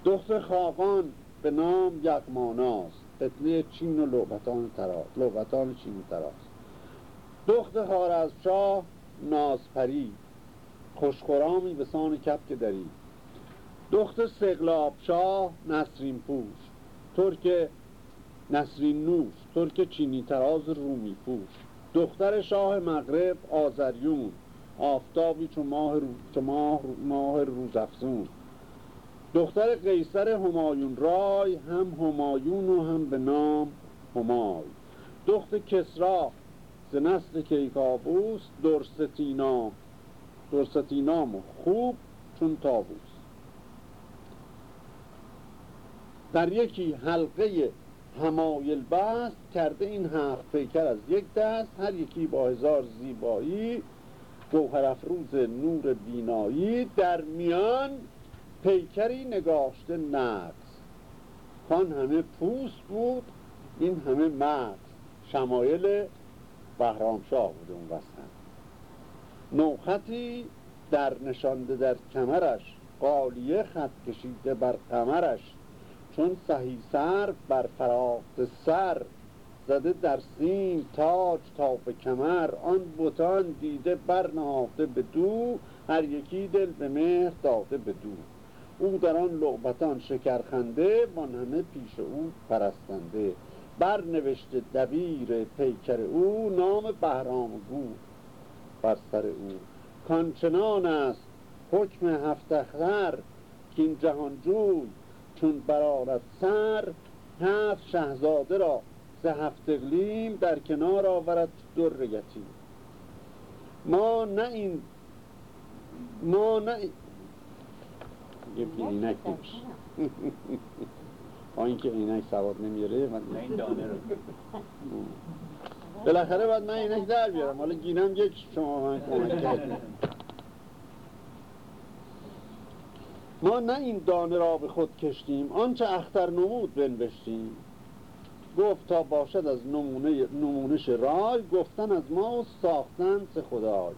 دختر خاقان به نام یغماناست. فتنه چین و لعبتان تراز لعبتان چین و تراز دختر شاه نازپری. خوشخورامی به سان کپک دری. دختر سقلاب شاه نسرین پوش ترک نسرین نوش ترک چینی تراز رومی پوش. دختر شاه مغرب آزریون آفتابی چون ماه, رو... ماه... ماه روزافزون. دختر قیصر همایون رای هم همایون و هم به نام همای. دختر کسرا ز نسل کیکابوس درستینام درستینام خوب چون تابوس در یکی حلقه همایل بست کرده این هفت پیکر از یک دست هر یکی با هزار زیبایی گوهر افروز نور بینایی در میان پیکری نگاشته نقص خان همه پوست بود این همه مغز شمایل بهرامشاه بوده اون وسط. نوخطی در نشانده در کمرش قالیه خط کشیده بر قمرش. چون سهی سر بر فراخت سر زده در سیم تاج تا به کمر. آن بوتان دیده برنهاده به دو هر یکی دل به مهر داده به دو. او در آن لعبتان شکرخنده وان همه پیش او پرستنده. برنوشته دبیر پیکر او نام بهرام گو بر سر او کانچنان است حکم هفتخر که این جهانجوی چون برارد سر هفت شهزاده را سه هفت اقلیم در کنار آورد در یتیم ما نه این ما نه یه اینک با اینکه اینک سواد نمیاره من این دانه رو. [LAUGHS] بالاخره باید من اینک در بیارم. حالا گینم یک شما من کمک کردیم ما نه این دانه را به خود کشتیم آنچه اختر نمود بنوشتیم. گفت تا باشد از نمونه نمونش رای گفتن از ما و ساختن سه خدای.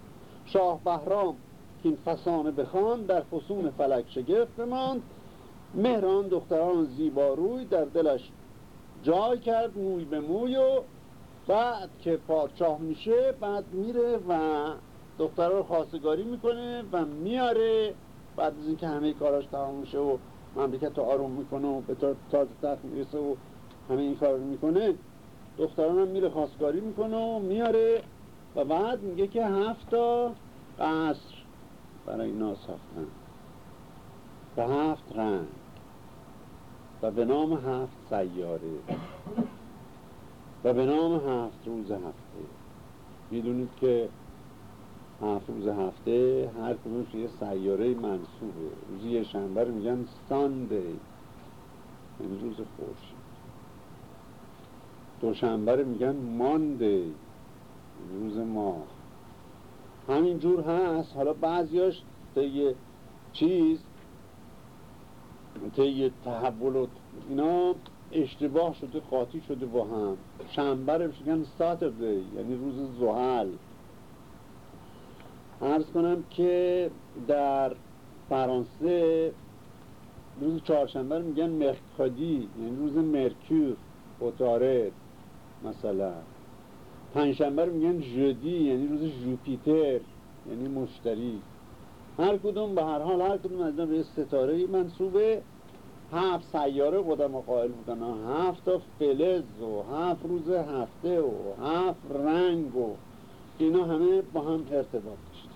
شاه بهرام که این فسانه بخوان در فسون فلک شگفت بماند. مهران دختران زیباروی در دلش جای کرد موی به موی و بعد که پادشاه میشه بعد میره و دخترها رو خواستگاری می‌کنه و میاره. بعد از اینکه همه کاراش تمام میشه و مملکت رو آروم می‌کنه و به تاج تخت می‌رسه و همه این کار می‌کنه دختران هم میره خواستگاری می‌کنه و میاره. و بعد میگه که هفتا قصر برای ساختن به هفت رنگ. و به نام هفت سیاره. و به نام هفت روز هفته. می‌دونید که هفت روز هفته هر کدومش یه سیاره منصوبه. روزی یه شنبه رو میگن سانده یعنی روز خورشید. دوشنبه رو میگن مانده یعنی روز ماه. همینجور هست. حالا بعضیاش یه چیز طی تحول اینا اشتباه شده قاطی شده با هم. شنبه رو میگن ساترده یعنی روز زحل. ارز کنم که در فرانسه روز چهارشنبه رو میگن مرکادی یعنی روز مرکور اوتارد مثلا. پنجشنبه رو میگن ژودی یعنی روز جوپیتر یعنی مشتری. هر کدوم به هر حال هر کدوم از به ستاره منصوبه. هفت سیاره قدم قائل بودن. هفت تا فلز و هفت روز هفته و هفت رنگ و اینا همه با هم ارتباط داشت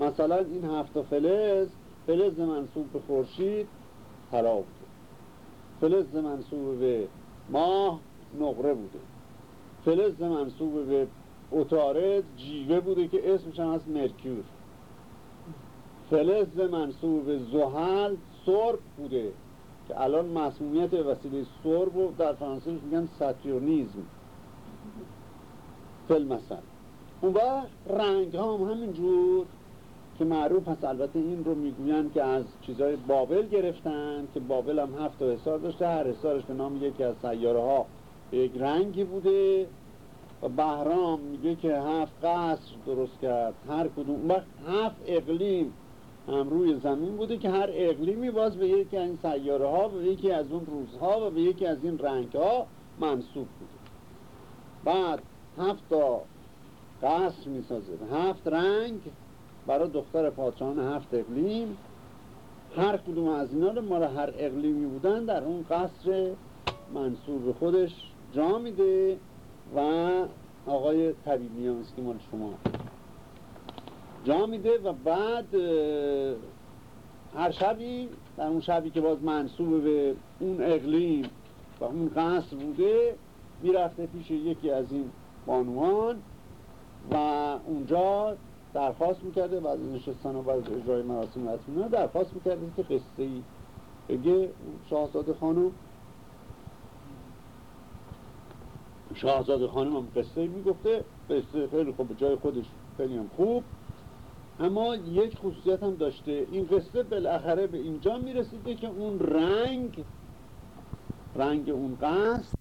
مثلا این هفت فلز فلز منصوب به خورشید طلا بوده. فلز منسوب به ماه نقره بوده. فلز منصوب به عطارد جیوه بوده که اسمش هم از Mercure فلز منسوب زحل سرب بوده که الان مسمومیت وسیله سرب رو در فرانسه میگن saturnisme فل مثل اون وقت رنگ ها هم همینجور که معروف هست. البته این رو می‌گوین که از چیزای بابل گرفتن که بابل هم هفت حسار داشته. هر حسارش به نام یکی از سیاره ها یک رنگی بوده. و بهرام میگه که هفت قصر درست کرد. هر کدوم. وقت هفت اقلیم هم روی زمین بوده که هر اقلیمی باز به یکی از این سیاره ها به یکی از اون روزها و به یکی از این رنگ ها منصوب بوده. بعد هفت تا قصر می‌سازه. هفت رنگ برای دختر پادشاهان هفت اقلیم. هر کدوم از اینا رو مال هر اقلیمی بودن در اون قصر منصوب خودش جا میده و آقای طبیبی هم مال شما. جا میده و بعد هر شبی در اون شبی که باز منصوب به اون اقلیم و اون قصر بوده می‌رفته پیش یکی از این بانوان و اونجا درخواست می‌کرده بعد نشستن و بعد اجرای مراسم رسمی درخواست می‌کرده که قصه ای بگه. شاهزاده خانم شاهزاده خانم هم قصه می‌گفته. قصه خیلی خوب به جای خودش خیلی هم خوب. اما یک خصوصیت هم داشته. این قصه بالاخره به اینجا می‌رسیده که اون رنگ رنگ اون قصد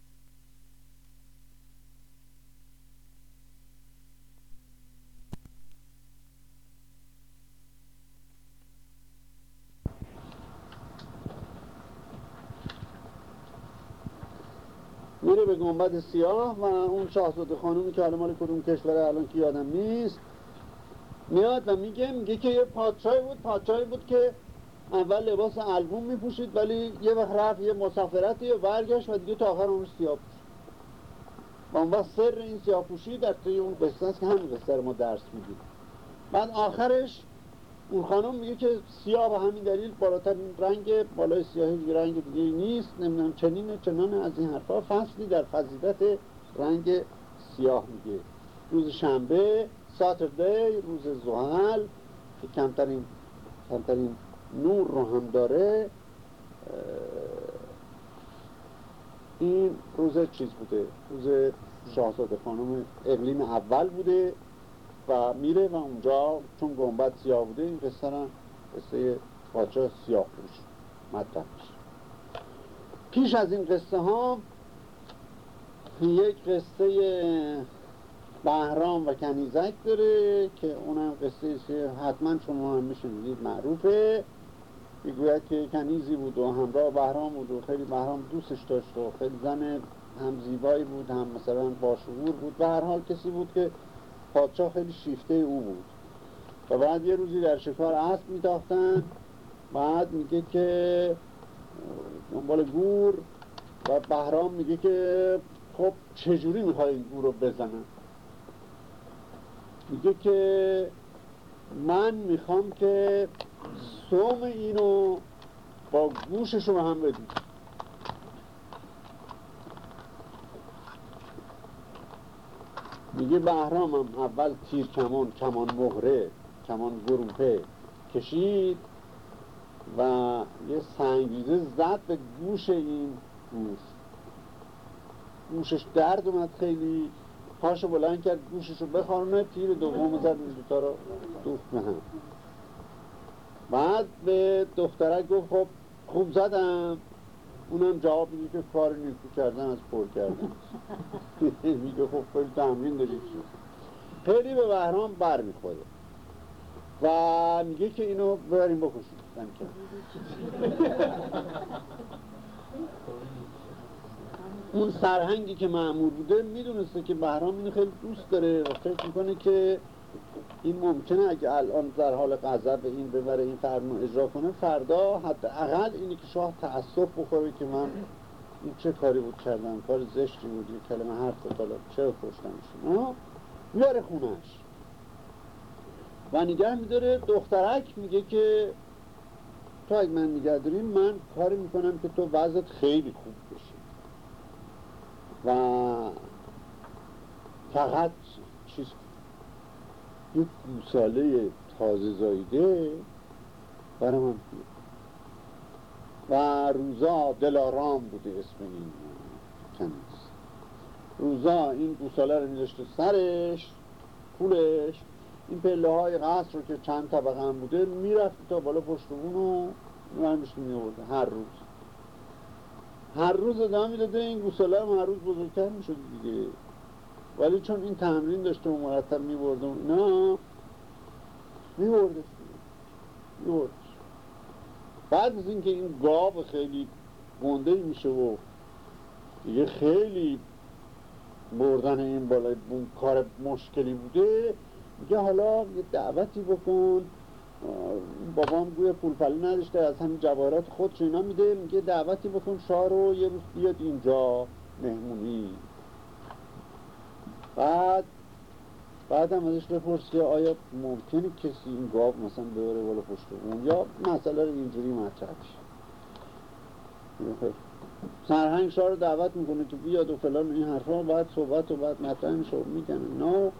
میره به گنبد سیاه و اون شاهزاده خانومی که حالا مال کدوم کشور الان که یادم نیست میاد و میگه میگه که یه پادشاهی بود پادشاهی بود که اول لباس البوم میپوشید ولی یه وقت رفت یه مسافرتی و برگشت و دیگه تا آخر اون سیاه پوشید. و اون سر این سیاه پوشی در توی اون قصه که همین قصه ما درس میدیم. بعد آخرش اون خانم میگه که سیاه به همین دلیل بالاتر رنگ بالای سیاهی رنگ دیگه نیست نمی‌دونم چنین چنان از این حرفا. فصلی در فضیلت رنگ سیاه میگه. روز شنبه ساتردی روز زحل که کمترین کمترین نور رو هم داره این روز چیز بوده؟ روز شاهزاده خانم اقلیم اول بوده و میره و اونجا چون گنبت سیاه بوده این قصه هم قصه سیاه میشه. پیش از این قصه ها یک قصه بهرام و کنیزک داره که اونم قصه که حتما شما هم میشنیدید معروفه. می‌گوید که کنیزی بود و همراه بهرام بود و خیلی بهرام دوستش داشت و خیلی زن هم زیبایی بود هم مثلا باشعور بود. و هر حال کسی بود که پادشاه خیلی شیفته او بود. و بعد یه روزی در شکار اسب میتاختن. بعد میگه که دنبال گور و بهرام میگه که خب چجوری می‌خوای گور رو بزنن؟ میگه که من می‌خوام که سوم اینو با گوشش رو هم بدیم. میگه بهرامم اول تیر کمان کمان مهره کمان گروپه کشید و یه سنگیزه زد به گوش این گوش. گوشش درد اومد خیلی. پاشو بلند کرد گوشش رو بخارونه تیر دوم زد این دوتا رو دوخت به هم. بعد به دخترک گفت خب خوب زدم. اونم جواب میگه که کار نیکو کردن از پر کردن. [LAUGHS] میگه خب خیلی تمرین دارید خیلی به بهرام بر می‌خوره. و میگه که اینو ببریم بکشیم. اون سرهنگی که معمول بوده می‌دونسته که بهرام اینو خیلی دوست داره و فکر می‌کنه که این ممکنه اگه الان در حال غضب این ببره این فرمان اجرا کنه فردا اقل اینی که شاه تأصف بخوره که من این چه کاری بود کردم کار زشتی بود یه کلمه حرف حالا چه کشتمشون میاره خونش. و نگه میداره دخترک میگه که تو اگه من نگه داریم من کاری می‌کنم که تو وضعت خیلی خوب بشه و فقط چیز یک گوساله تازه زایده برای من و روزا دلارام بوده اسم این کنیز روزا این گوساله رو میذاشته سرش پولش این پله های قصر رو که چند طبقه هم بوده می‌رفت تا بالا پشت اون رو میورده هر روز. هر روز ادامه می‌داده این گوساله رو هر روز بزرگتر می‌شد دیگه. ولی چون این تمرین داشته و مرتب میبرده و اینا میبردش میبردش. بعد از اینکه این گاب خیلی گنده میشه و دیگه خیلی بردن این بالای اون کار مشکلی بوده میگه حالا یه دعوتی بکن بابام گوی پولپلی نداشته از همین جواهرات خودش اینا میده میگه دعوتی بکن شاه رو یه روز بیاد اینجا مهمونی. بعد بعدم ازش بپرس که آیا ممکنه کسی این گاب مثلا ببره بالا پشت اون؟ یا مسئله رو اینجوری مطرح سرهنگ شاه رو دعوت می‌کنه که بیاد و فلان این حرفا بعد صحبت و بعد مطرح میشه میگن نه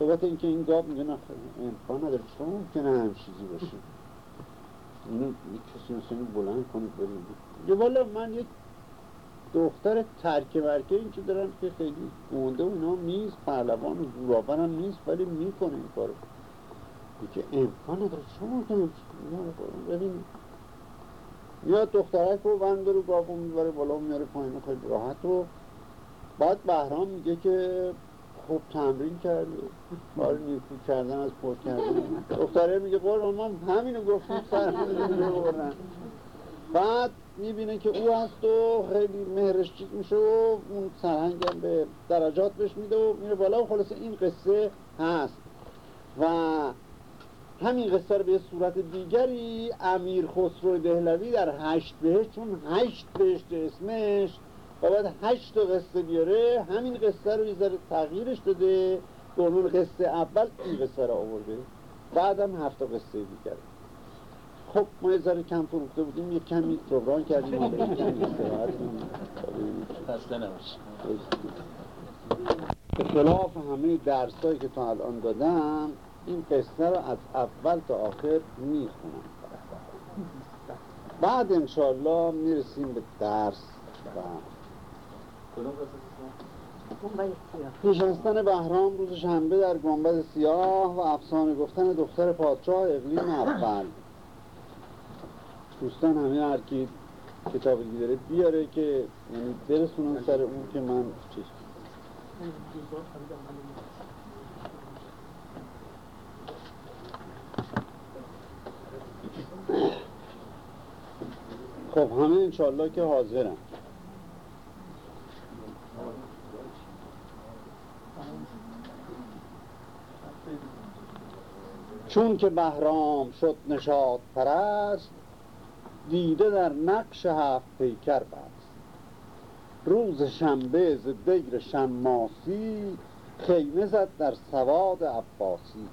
صحبت این که این گاب میگه نه امکان نداره. چون ممکنه هم چیزی باشه؟ اینو کسی مثلا بلند کنید بریم. یه والا من یک دختر ترک ورکه این که دارم که خیلی گونده و اینا میز پهلوان و زورآور هم نیست ولی می‌کنه این کارو. میگه امکان نداره. چون ممکنه ببین یا دخترک رو بند رو می‌بره بالا میاره پایین خیلی راحت و بعد بهرام میگه که خوب تمرین کردی. کار نیکو کردن از پر کردن. دختره میگه قربان ما همینو گفتیم سر بعد می‌بینه که او هست و خیلی مهرش چیز میشه و اون سرهنگم به درجات بهش میده و میره بالا و خلاصه این قصه هست. و همین قصه رو به صورت دیگری امیر خسرو دهلوی در هشت بهشت چون هشت بهشت اسمش و بعد هشت تا قصه بیاره همین قصه رو یه تغییرش داده به عنوان قصه اول این قصه رو آورده. بعدم هفت تا قصه دیگر خب ما یه ذره کم فروخته بودیم یه کمی جبران کردیم. [LAUGHS] به خلاف همه درسایی که تا الان دادم این قصه رو از اول تا آخر می‌خونم. بعد انشالله می‌رسیم به درس و نشستن بهرام روز شنبه در گنبد سیاه و افسانه گفتن دختر پادشاه اقلیم اول. دوستان همه هر کی کتابی داره بیاره که یعنی برسونن سر اون که من چیز خب همه انشالله که حاضرم چون که بهرام شد نشاد پرست دیده در نقش هفت پیکر بست. روز شنبه ز دیر شماسی خیمه زد در سواد عباسی.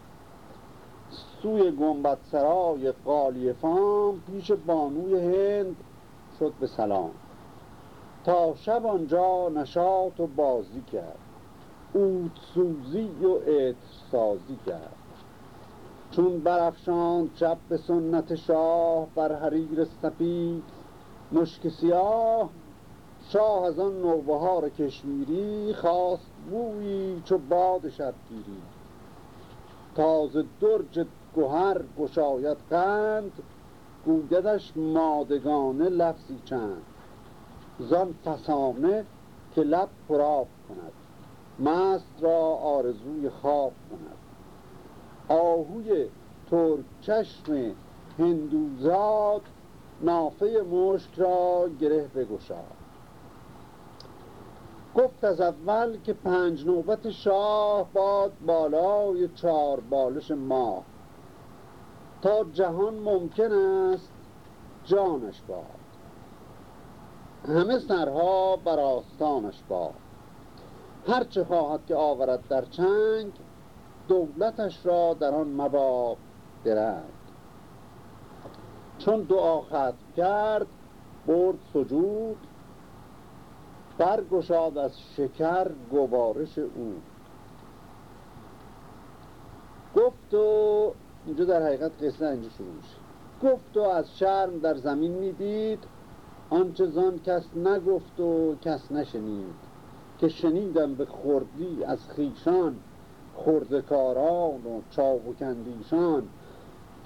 سوی گنبت سرای قالی فام پیش بانوی هند شد به سلام. تا شب آنجا نشاط و بازی کرد. اود سوزی و عطر سازی کرد. چون برافشاند شب به سنت شاه بر حریر سپید مشک سیاه شاه از آن نوبهار کشمیری خواست بویی چو باد شبگیری. تازه درج گوهر گشاید قند گویدش مادگانه لفظی چند. زان فسانه که لب پراب کند مست را آرزوی خواب کند. آهوی ترک چشم هندوزاد نافه مشک را گره بگشاد. گفت از اول که پنج نوبت شاه باد بالای چار بالش ماه تا جهان ممکن است جانش باد. همه سرها بر آستانش باد. هرچه خواهد که آورد در چنگ دولتش را در آن مباب درنگ چون دعا ختم کرد برد سجود برگشاد از شکر گوارش او. گفت و اینجا در حقیقت قصه اینجا شروع میشه. گفت و از شرم در زمین می‌دید آنچه زان کس نگفت و کس نشنید که شنیدم به خوردی از خیشان خردکاران و چاوکندیشان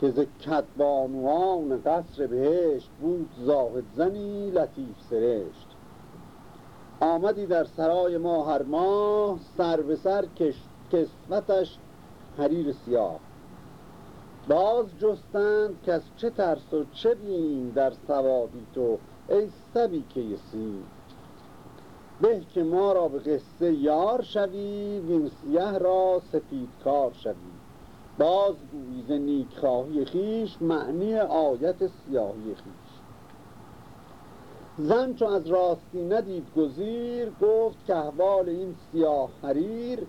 که ز کدبانوان قصر بهشت بود زاهد زنی لطیف سرشت. آمدی در سرای ما هر ماه سر به سر کسمتش حریر سیاه. باز جستند که از چه ترس و چه بین در سوادی تو ای سبی که یسی. به که ما را به قصه یار شوی وین سیه را سفید کار شوی. باز گویز نیکخواهی خیش معنی آیت سیاهی خیش زن چو از راستی ندید گزیر گفت که احوال این سیاه حریر.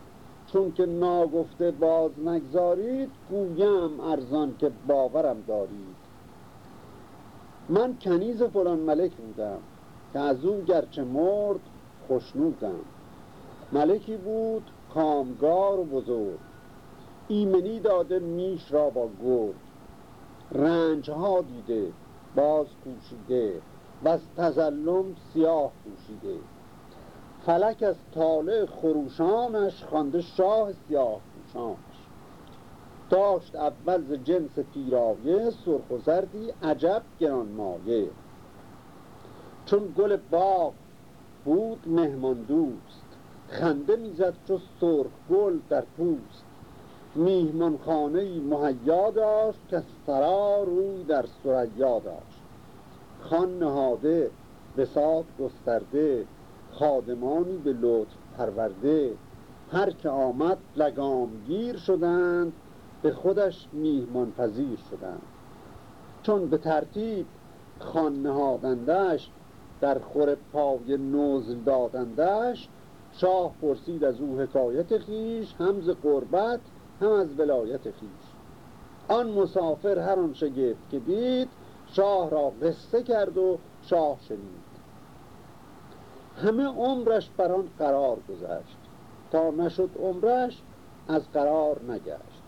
چون که ناگفته باز نگذارید گویم ارزان که باورم دارید. من کنیز فلان ملک بودم که از او گرچه مرد خوشنودم ملکی بود کامگار و بزرگ. ایمنی داده میش را با گرد رنجها دیده باز کوشیده و از تظلم سیاه پوشیده. فلک از طالع خروشانش خوانده شاه سیاه پوشانش. داشت اول ز جنس پیرایه سرخ و زردی عجب گران مایه چون گل باغ بود مهمان دوست خنده می‌زد چو سرخ گل در پوست. میهمان خانه مهیا داشت که سرا روی در سریا داشت. خان نهاده بساط گسترده خادمانی به لطف پرورده. هر که آمد لگامگیر شدند به خودش میهمان پذیر شدند. چون به ترتیب خان نهادندش در خور پای نوزل دادندش شاه پرسید از او حکایت خیش همز قربت هم از ولایت خیش. آن مسافر هر آن شگفت که دید شاه را قصه کرد و شاه شنید. همه عمرش بر آن قرار گذشت. تا نشد عمرش از قرار نگشت.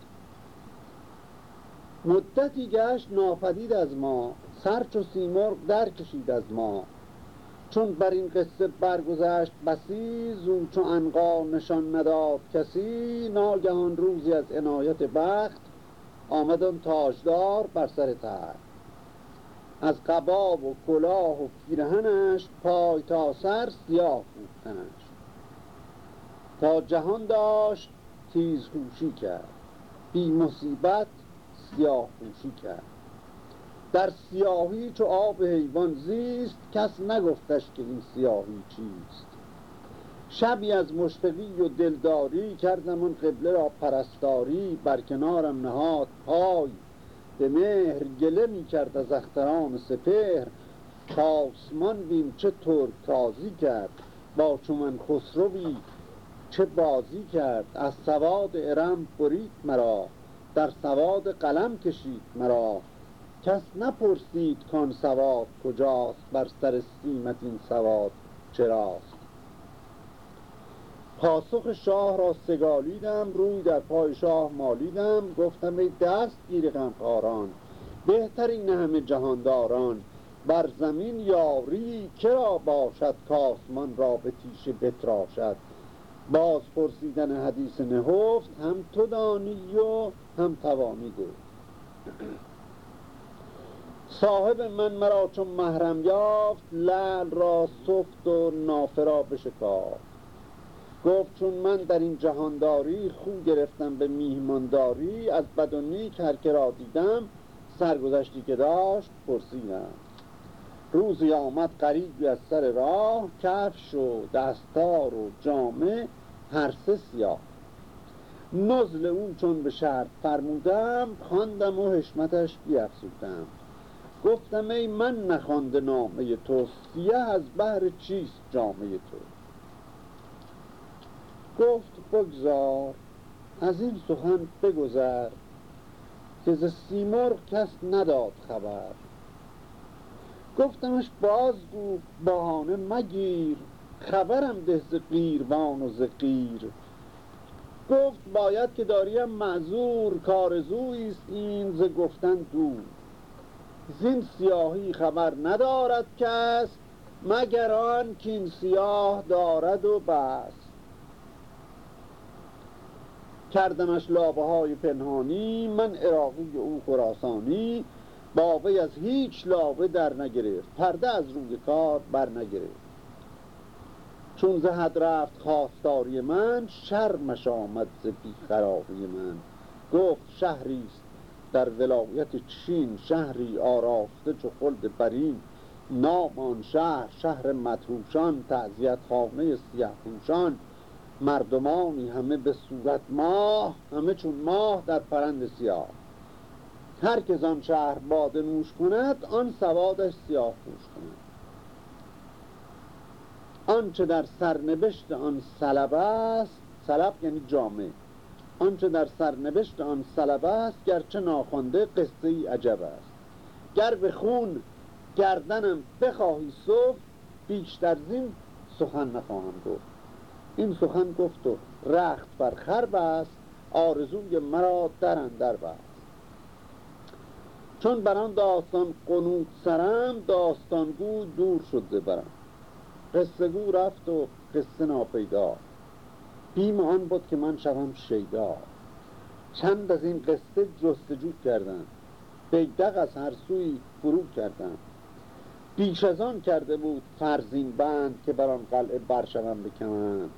مدتی گشت ناپدید از ما سرچ و سیمرغ در کشید از ما. چون بر این قصه برگذشت بسی زو چو انقا نشان نداد کسی ناگهان روزی از عنایت بخت آمدن تاجدار بر سر تخت. از قباب و کلاه و پیرهنش پای تا سر سیاه بود تنش. تا جهان داشت تیز خوشی کرد بی مصیبت سیاه خوشی کرد. در سیاهی چو آب حیوان زیست کس نگفتش که این سیاهی چیست. شبی از مشتقی و دلداری کردم اون قبله را پرستاری بر کنارم نهاد پای. به مهر گله می کرد از اختران سپهر تاسمان بین چه ترک تازی کرد. با چومن خسروی چه بازی کرد. از سواد ارم برید مرا در سواد قلم کشید مرا. کس نپرسید کان سواد کجاست بر سر سیمت این سواد چراست. پاسخ شاه را سگالیدم روی در پای شاه مالیدم گفتم ای دست گیر غمخواران بهترین همه جهانداران بر زمین یاری کرا باشد کاسمان را به تیشه بتراشد. باز پرسیدن حدیث نهفت هم تو دانی و هم توانی گفت. صاحب من مرا چون محرم یافت لعل را سفت و نافه را بشکافت. گفت چون من در این جهانداری خون گرفتم به میهمانداری از بد و نیک هر که را دیدم سرگذشتی که داشت پرسیدم. روزی آمد قریبی از سر راه کفش و دستار و جامه هر سه سیاه. نزل اون چون به شرط فرمودم خواندم و حشمتش بیافزودم گفتم ای من نخوانده نامه تو سیه از بحر چیست جامعه تو؟ گفت بگذار از این سخن بگذر که ز سیمرغ کس نداد خبر. گفتمش بازگو بهانه مگیر خبرم ده ز قیروان و ز قیر. گفت باید که داریم معذور کارزویست این ز گفتن دور. زین سیاهی خبر ندارد کس مگر آن که این سیاه دارد و بس. کردمش لابه های پنهانی من عراقی او خراسانی با از هیچ لابه در نگرفت پرده از روی کار بر نگرفت. چون زهد رفت خواستاری من شرمش آمد ز خرابی من. گفت شهریست در ولایت چین شهری آراسته چو خلد برین. نام آن شهر شهر مدهوشان تعذیت خانه سیه مردمانی همه به صورت ماه همه چون ماه در پرند سیاه. هر که آن شهر باده نوش کند آن سوادش سیاه پوش کند. آنچه در سرنوشت آن سلب است سلب یعنی جامعه آنچه در سرنوشت آن سلب است گرچه ناخوانده قصه ای عجب است. گر به خون گردنم بخواهی صبح بیشتر زین سخن نخواهم گفت. این سخن گفت و رخت بر خرب است آرزوی مرا در اندر بست چون بران داستان قنوت سرم داستانگو دور شد برم. قصه گو رفت و قصه ناپیدا. بیم آن بود که من شوم شیدا. چند از این قصه جستجو کردن بیدق از هر سوی فرو کردن بیش از آن کرده بود فرزین بند که بر آن قلعه برشوم بکنند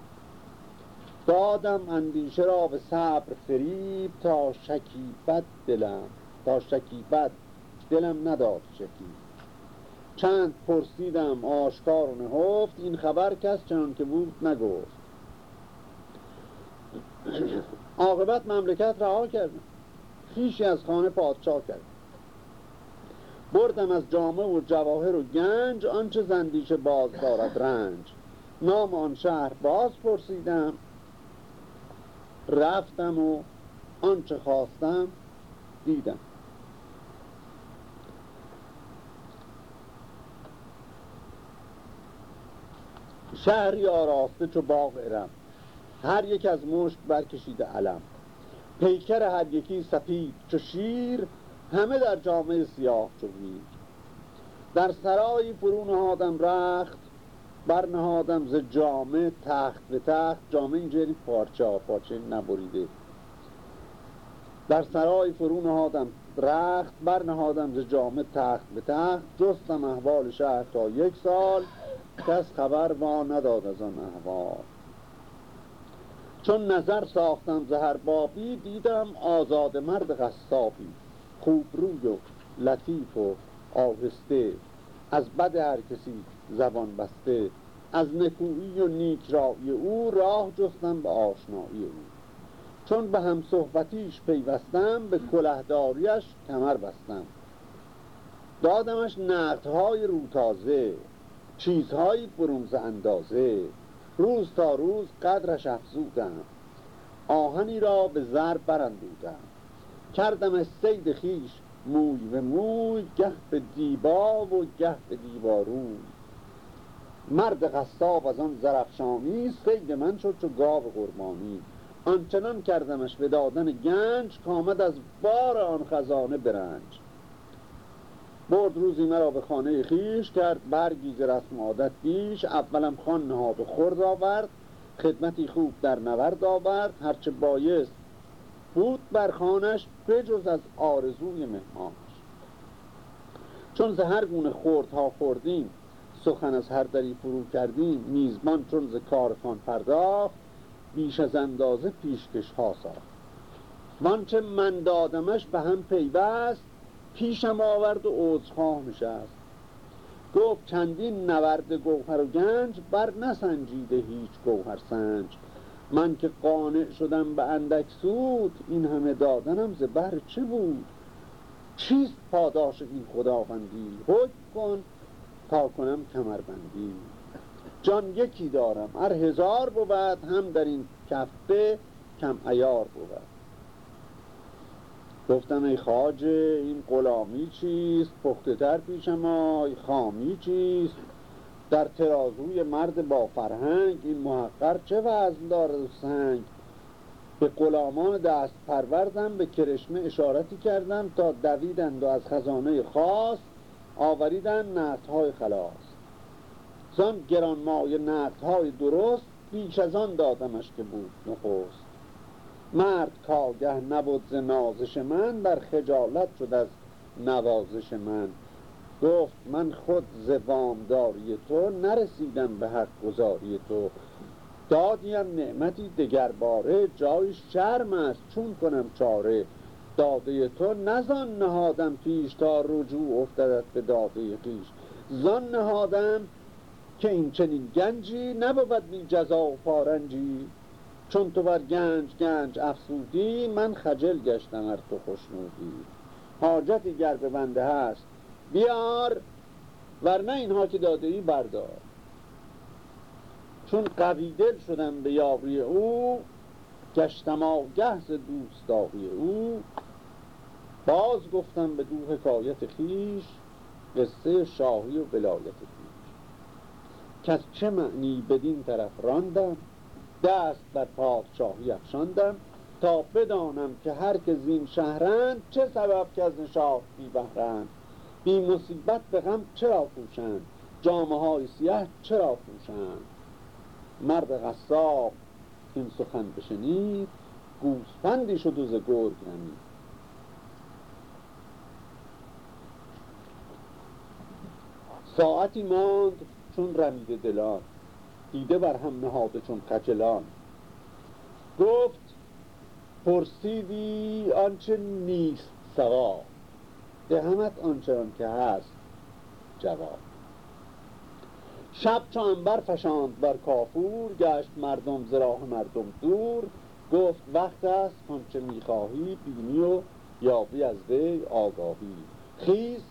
دادم اندیشه را به صبر فریب تا شکیبت دلم تا شکیبت دلم نداد شکیب چند پرسیدم آشکار و نهفت این خبر کس چنان که بود نگفت. عاقبت مملکت رها کردم. خیشی از خانه پادشاه کردم. بردم از جامعه و جواهر و گنج آنچه زندیشه باز دارد رنج. نام آن شهر باز پرسیدم. رفتم و آنچه خواستم دیدم. شهری آراسته چو باغ ارم. هر یک از مشک برکشیده علم. پیکر هر یکی سفید چو شیر همه در جامعه سیاه چو در سرای فرو نهادم رخت برنهادم ز جامعه تخت به تخت. جامعه اینجا یعنی پارچه پارچه نبریده. در سرای فرو نهادم رخت برنهادم ز جامعه تخت به تخت. جستم احوال شهر تا یک سال کس خبر ما نداد از آن احوال. چون نظر ساختم زهر بابی دیدم آزاد مرد غصابی. خوب روی و لطیف و آهسته. از بد هر کسی زبان بسته. از نکویی و نیکرایی او راه جستم به آشنایی او. چون به هم صحبتیش پیوستم به کلهداریش کمر بستم. دادمش نقدهای روتازه چیزهایی برونز اندازه. روز تا روز قدرش افزودم آهنی را به زر کردم سید خیش موی و موی گه به دیبا و گه به دیواروی مرد قصاب از آن زرفشانی سید من شد چو گاو قربانی. آنچنان کردمش به دادن گنج کامد از بار آن خزانه برنج. برد روزی مرا به خانه خیش کرد برگی ز رسم عادت بیش اولم خان نهاد و خورد آورد خدمتی خوب در نورد آورد. هرچه بایست بود بر خانش بجز از آرزوی مهمانش. چون ز هر گونه خوردها خوردیم سخن از هر دری فرو کردیم. میزبان چون ز کارخان پرداخت بیش از اندازه پیشکش ها ساخت. وانچه من دادمش به هم پیوست پیشم آورد و عذرخواه نشست گفت چندین نورد گوهر و گنج بر نسنجیده هیچ گوهر سنج. من که قانع شدم به اندک سود این همه دادنم ز بر چه بود؟ چیست پاداش این خداوندی؟ حکم کن تا کنم کمربندی. جان یکی دارم هر هزار بود هم در این کفه کم ایار بود. گفتم ای خاجه این غلامی چیست؟ پخته تر پیشم آی خامی چیست؟ در ترازوی مرد با فرهنگ این محقر چه وزن دارد سنگ؟ به غلامان دست پروردم به کرشمه اشارتی کردم تا دویدند و از خزانه خاص آوریدن های خلاص. زان گرانمای های درست بیش از آن دادمش که بود نخست. مرد کاگه نبود ز نازش من در خجالت شد از نوازش من. گفت من خود ز وامداری تو نرسیدم به حق گذاری تو. دادیم نعمتی دگر باره جای شرم است چون کنم چاره. داده تو نزان نهادم پیش تا رجوع افتدت به داده خیش زان نهادم که این چنین گنجی نبود بی جزا و پارنجی. چون تو بر گنج گنج افسودی من خجل گشتم ار تو خوشنودی حاجتی گر به بنده هست بیار ورنه اینها که داده ای بردار. چون قوی دل شدم به یاری او گشتم آگه ز دوستاقی او. باز گفتم به دو حکایت خیش قصه شاهی و ولایت خیش. کس چه معنی بدین طرف راندم؟ دست بر پادشاهی افشاندم تا بدانم که هر که زین شهرند چه سبب که از شاه بی بهرند بی مصیبت به غم چرا پوشند؟ جامعه های سیه چرا پوشند؟ مرد غصاب این سخن بشنید گوسفندی شد و ز گرگ ساعتی ماند چون رمیده دلان دیده بر هم نهاده چون خجلان. گفت پرسیدی آنچه نیست سوا دهمت آنچنان که هست جواب. شب چو انبر فشاند بر کافور گشت مردم زراح مردم دور. گفت وقت است آنچه می‌خواهی بینی و یابی از وی آگاهی. خیز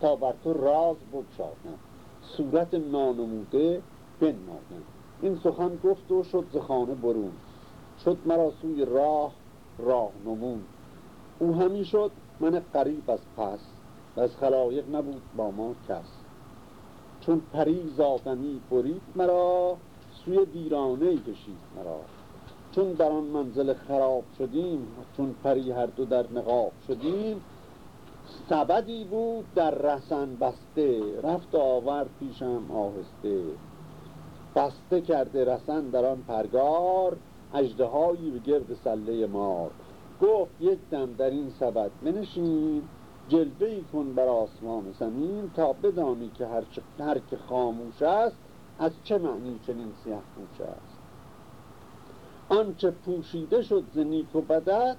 تا بر تو راز بگشادم صورت نانموده بنمایم این سخن گفت و شد ز خانه برون. شد مرا سوی راه راه نمون. او همی شد من قریب از پس و از خلایق نبود با ما کس. چون پری زادنی برید مرا سوی دیرانه کشید مرا. چون در آن منزل خراب شدیم چون پری هر دو در نقاب شدیم سبدی بود در رسن بسته رفت آور پیشم آهسته. بسته کرده رسن در آن پرگار اجدهایی به گرد سله مار. گفت یک دم در این سبد بنشین ای کن بر آسمان زمین تا بدانی که هر, هر که خاموش است از چه معنی چنین سیه پوش است. آنچه پوشیده شد ز نیک و بدت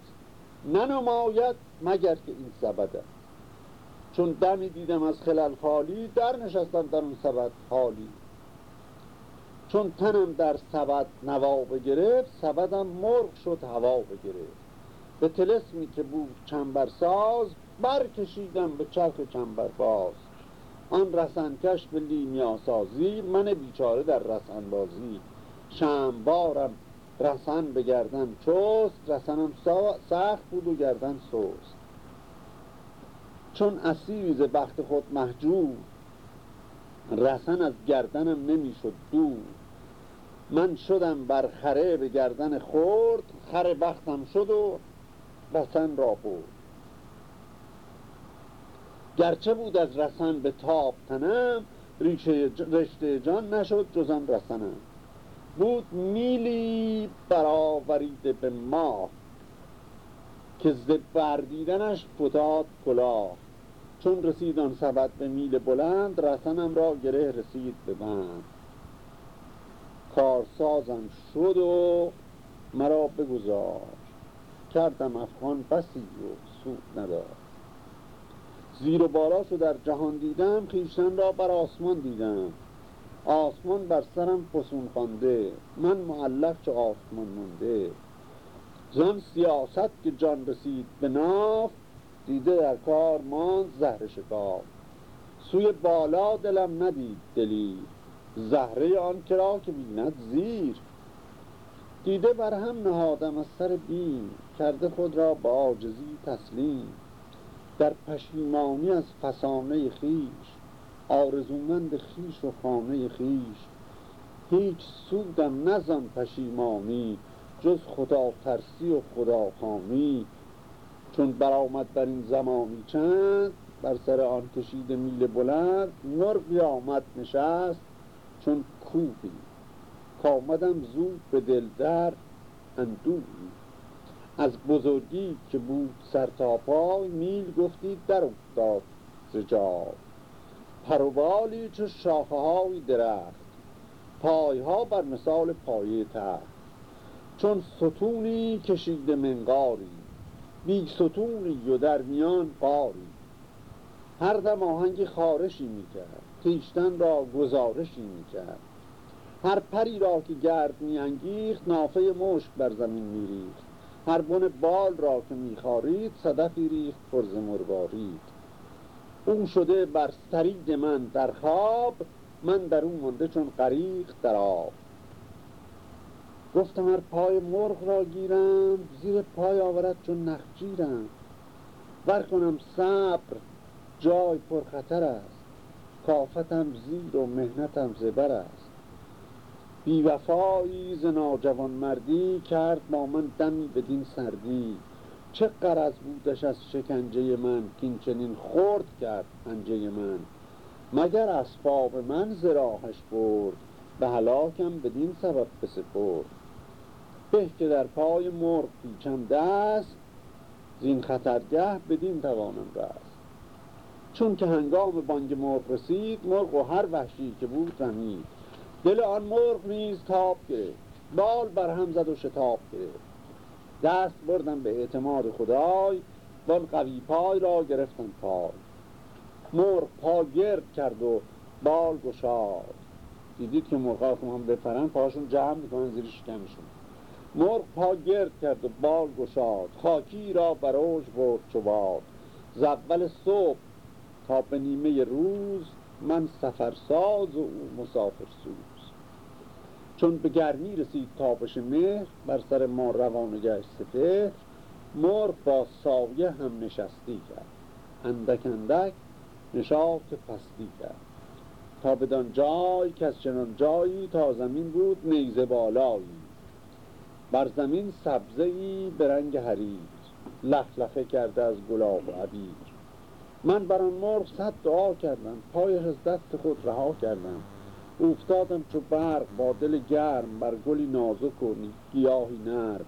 ننماید مگر که این سبده چون دمی دیدم از خلال خالی در نشستم در اون سبد خالی. چون تنم در سبد نوا بگرفت سبدم مرغ شد هوا بگرفت. به تلسمی که بود چنبرساز برکشیدم به چرخ چنبر باز آن رسنکش به لینیا سازی من بیچاره در رسن بازی. شمبارم رسن به گردن چست رسنم سخت بود و گردن سوست چون اسیری ز بخت خود محجور رسن از گردنم نمی‌شد دور. من شدم بر خره به گردن خورد خر بختم شد و رسن را برد. گرچه بود از رسن به تاب تنم ریشه رشته جان نشد جزم رسنم. بود میلی برآوریده به ماه که ز بردیدنش فتاد کلاه. چون رسید آن سبد به میل بلند رسنم را گره رسید به بند. کارسازم شد و مرا بگذار. کردم افغان بسی و سود ندار. زیر و بالا شو در جهان دیدم خیشتن را بر آسمان دیدم. آسمان بر سرم فسون خوانده. من معلق چه آسمان مونده زن سیاست که جان رسید به ناف دیده در کار ماند زهر شکاف. سوی بالا دلم ندید دلی زهره آن کرا که بیند زیر. دیده بر هم نهادم از سر بین کرده خود را با عاجزی تسلیم. در پشیمانی از فسانه خیش آرزومند خیش و خانه خیش. هیچ سودم نزن پشیمانی جز خدا ترسی و خدا خامی چون برآمد بر این زمانی چند بر سر آن کشید میل بلند مرغی آمد نشست. چون کوبی کامدم زود به دل در اندوهی. از بزرگی که بود سر پای میل گفتید در افتاد زجا پروبالی چو شاخه های درخت. پایها بر مثال پایه تخت. چون ستونی کشیده منقاری. بی ستونی و در میان قاری. هر دم آهنگ خارشی می‌کرد. خیشتن را گزارشی می‌کرد. هر پری را که گرد میانگیخت نافه مشک بر زمین میریخت. هر بن بال را که میخارید صدفی ریخت پرز مروارید اون شده بر سرید من در خواب من در اون مانده چون غریق در آب. گفتم هر پای مرغ را گیرم زیر پای آورد چون نخجیرم. ور کنم صبر جای پرخطر است. کافتم زیر و مهنتم زبر است. بیوفایی ز ناجوان مردی کرد با من دمی بدین سردی. چه قرض بودش از شکنجه من کین چنین خورد کرد پنجه من. مگر اسباب من زراحش برد به هلاکم بدین سبب بسپرد. به که در پای مرغ پیچم دست زین خطرگه بدین توانم رست. چون که هنگام بانگ مرغ رسید مرغ و هر وحشی که بود رمید دل آن مرغ نیز تاب گرفت بال بر هم زد و شتاب گرفت. دست بردم به اعتماد خدای وان قوی پای را گرفتم پای. مرغ پا گرد کرد و بال گشاد. دیدید که مرغا که هم بپرن پاشون جمع می‌کنن زیر شکمشون. مرغ پا گرد کرد و بال گشاد. خاکی را بر اوج برد چوباد. ز اول صبح تا به نیمه روز من سفرساز و او مسافر سوز چون به گرمی رسید تابش مهر بر سر ما روانه گشت سپهر مرغ با سایه هم نشستی کرد. اندک اندک نشاط پستی کرد. تا بدان جای که از چنان جایی تا زمین بود نیزه بالایی. بر زمین سبزه به رنگ حریر لخلخه کرده از گلاب و عبیر. من بر آن مرغ صد دعا کردم. پایش از دست خود رها کردم. افتادم چو برق با دل گرم بر گلی نازک و گیاهی نرم.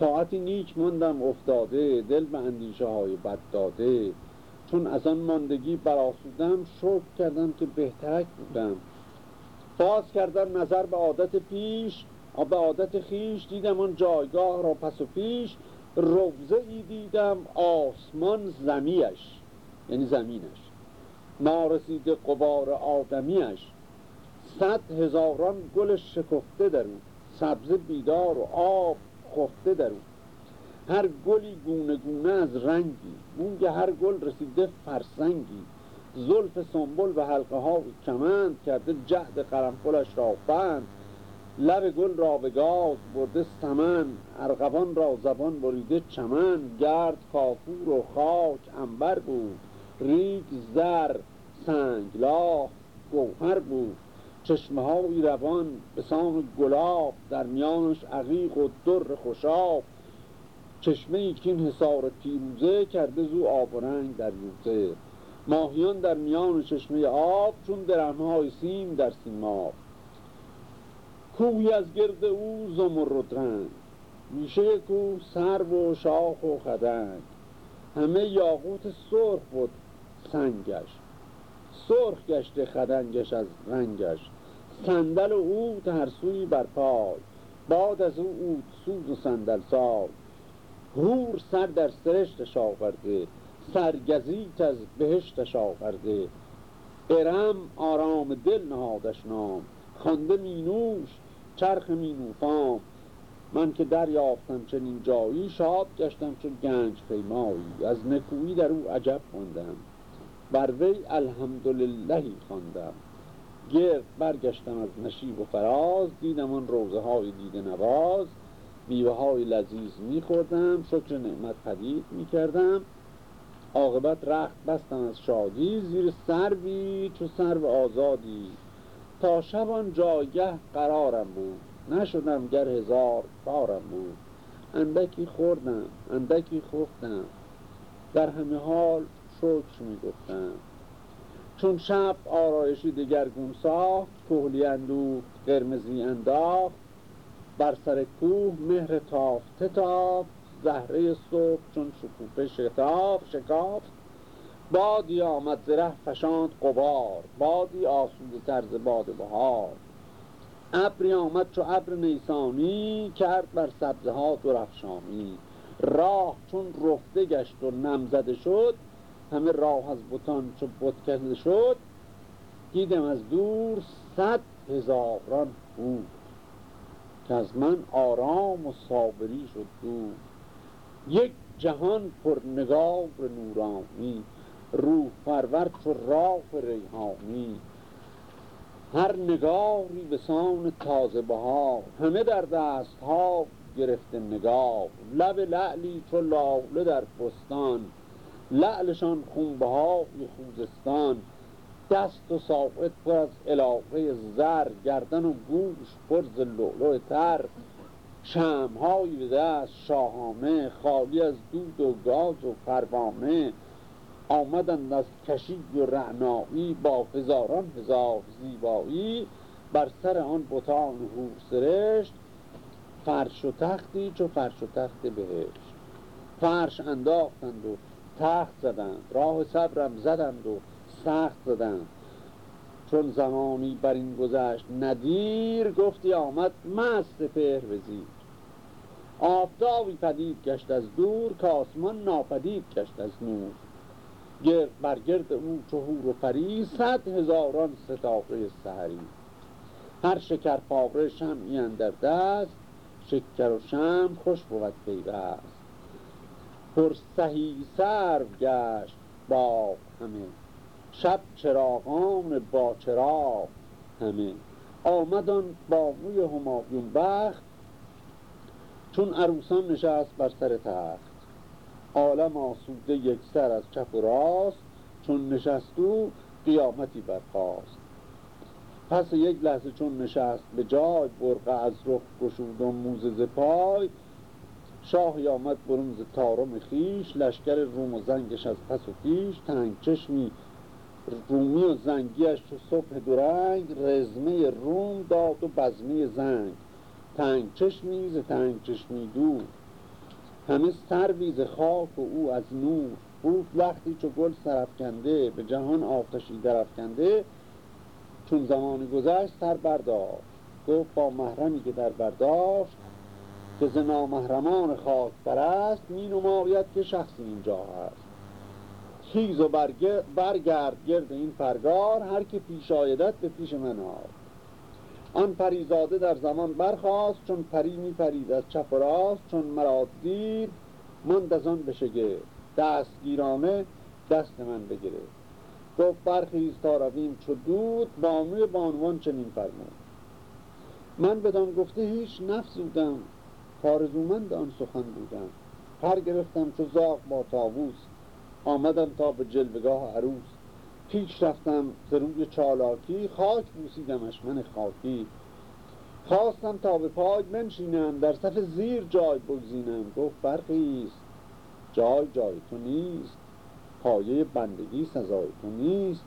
ساعتی نیک ماندم افتاده دل به اندیشه های بد داده. چون از آن ماندگی براسودم شکر کردم که بهترک بودم. باز کردم نظر به عادت پیش به عادت خیش دیدم آن جایگاه را پس و پیش. روزه ای دیدم آسمان زمیش. یعنی زمینش. نارسیده قبار آدمیش. صد هزاران گل شکفته در سبز بیدار و آب خفته در او. هر گلی گونه گونه از رنگی. مونگ هر گل رسیده فرسنگی. زلف سنبل و حلقه ها کمند کرده جهد قرنفلش را بند. لب گل را به گاز برده سمن. ارغوان را زبان بریده چمن. گرد کافور و خاک انبر بود. ریگ زر سنگلاخ گوهر بود. چشمه های روان به سان گلاب در میانش عقیق و در خوشاب. چشمه ای که این حسار پیروزه کرده زو آب و رنگ در یوزه. ماهیان در میان چشمه آب چون درمهای سیم در سیماب کوهی از گرد او زمرد رنگ. میشه کو سر و شاخ و خدنگ. همه یاقوت سرخ بود. سنگش سرخ گشته خدنگش از رنگش. صندل و اوت هر سوی بر پای باد از او اوت سوز و صندل سای. هور سر در سرشتش آورده. سرگزیت از بهشتش آورده. ارم آرام دل نهادش نام. خانده مینوش چرخ مینوفام من که دریافتم چنین جایی شاد گشتم چون گنج پیمایی. از نکویی در او عجب خوندم بر وی الحمدللهی خواندم. گرد برگشتم از نشیب و فراز دیدم آن روزه های دیده نواز. میوه های لذیذ میخوردم شکر نعمت پدید می‌کردم. عاقبت رخت بستم از شادی زیر سروی چو سرو آزادی. تا شب آن جایگه قرارم بود. نشدم گر هزار بارم بود. اندکی خوردم اندکی خفتم در همه حال شکر می گفتم چون شب آرایشی دگرگون ساخت کهلی اندوخت قرمزی انداخت بر سر کوه مهر تافت زهره صبح چون شکوفه شتاف شکافت. بادی آمد زره فشاند قبار بادی آسوده طرز باد بهار. ابری آمد چو ابر نیسانی کرد بر سبزه ها درفشانی راه چون رفته گشت و نمزده شد همه راه از بوتان چو بت شد دیدم از دور صد هزاران بود که از من آرام و صابری شد دور. یک جهان پر نگار نورانی روح پرور چو راف ریحانی. هر نگاری به سان تازه بهار همه در دست ها گرفته نگاه لب لعلی چو لاله در پستان لعلشان های خوزستان دست و ساقت پر از علاقه زر گردن و گوش پر ز لؤلؤ تر. شمهایی به دست شاهانه خالی از دود و گاز و پروانه. آمدند از کشی و رعنایی با هزاران هزار زیبایی. بر سر آن بتان هور سرشت فرش و تختی چو فرش و تخت بهشت. فرش انداختند و تخت زدند راه صبرم زدند و سخت زدند چون زمانی بر این گذشت ندیر گفتی آمد مست پهر وزیر. آفتابی پدید گشت از دور کاسمان ناپدید گشت از نور. گرد بر گرد او چهور و پری صد هزاران ستاره سهری هر شکر پاوره شمعی در دست شکر و شم خوش بود پیوست. پر سهی سرو گشت با همه. شب چراغان با چراغ همه. آمدان با موی همایون بخت چون عروسان نشست بر سر تخت. عالم آسوده یک سر از چپ و راست چون نشست او قیامتی برخاست. پس یک لحظه چون نشست به جای برقه از رخ گشود و موزه پای شاهی آمد برون ز تارم خیش لشکر روم و زنگش از پس و پیش تنگ چشمی رومی و زنگیش تو صبح درنگ رزمه روم داد و بزمه زنگ. تنگ چشمی ز تنگ چشمی دور همه سروی ز خاک و او از نور. بود وقتی چو گل سرفکنده به جهان آتشی درفکنده چون زمانی گذشت سر برداشت گفت با محرمی که در برداشت که ز نامحرمان خاک برست می نماید که شخصی اینجا هست. خیز و برگرد گرد این پرگار هر که پیش آیدت به پیش من آر آن پریزاده در زمان برخواست چون پری می پرید از چپ و راست چون مرا دید ماند از آن بشگه دستگیرانه دست من بگیره گفت برخیز تا رویم چو دود بانوی بانوان چنین فرمود. من بدان گفته هیچ نفزودم کارزومند آن سخن بودم پر گرفتم چو زاغ با تاووس آمدم تا به جلوگاه عروس. پیش رفتم ز روی چالاکی خاک بوسیدمش من خاکی. خواستم تا به پای بنشینم در صف زیر جای بگزینم. گفت برخیز جای جای تو نیست. پایه بندگی سزای تو نیست.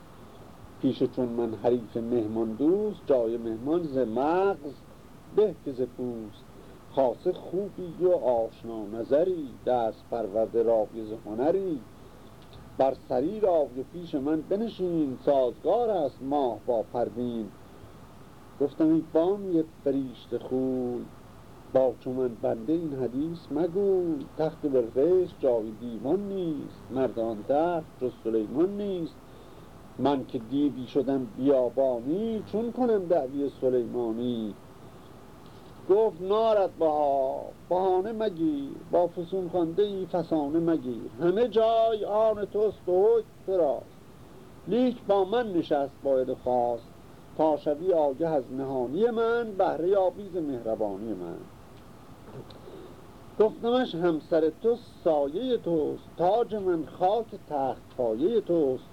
پیش چون من حریف مهمان دوست جای مهمان ز مغز به که ز پوست. خاصه خوبی و آشنا نظری دست پرورده راوی ز هنری. بر سری را و پیش من بنشین سازگار است ماه با پروین. گفتم این بانوی فریشت خوی با چون بنده این حدیث مگو. تخت برغش جای دیوان نیست مردان جز سلیمان نیست. من که دیوی شدم بیابانی چون کنم دعوی سلیمانی؟ گفت نارد بها بهانه مگیر با فسون خانده ای فسانه مگیر. همه جای آن توست و حکم لیک با من نشست باید خواست. تا شوی آگه از نهانی من بهره آبیز مهربانی من. گفتمش همسر تو سایه توست. تاج من خاک تخت پایه توست.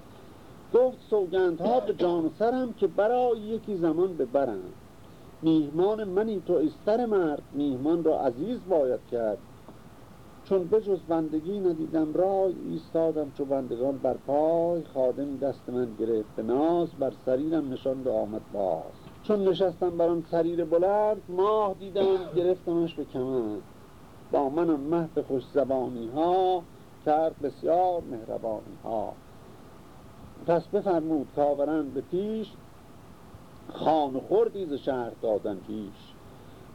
گفت سوگندها به جان سرم که برای یکی زمان ببرم میهمان منی تو استر مرد. میهمان را عزیز باید کرد. چون بجز بندگی ندیدم رای ایستادم چو بندگان بر پای خادم دست من گرفت. به ناز بر سریرم نشان به آمد باز. چون نشستم بر آن سریر بلند ماه دیدم گرفتمش به کمند با من آن مهد خوش زبانی ها کرد بسیار مهربانی ها پس بفرمود کاورن به پیش خان خوردی ز شهر دادن پیش.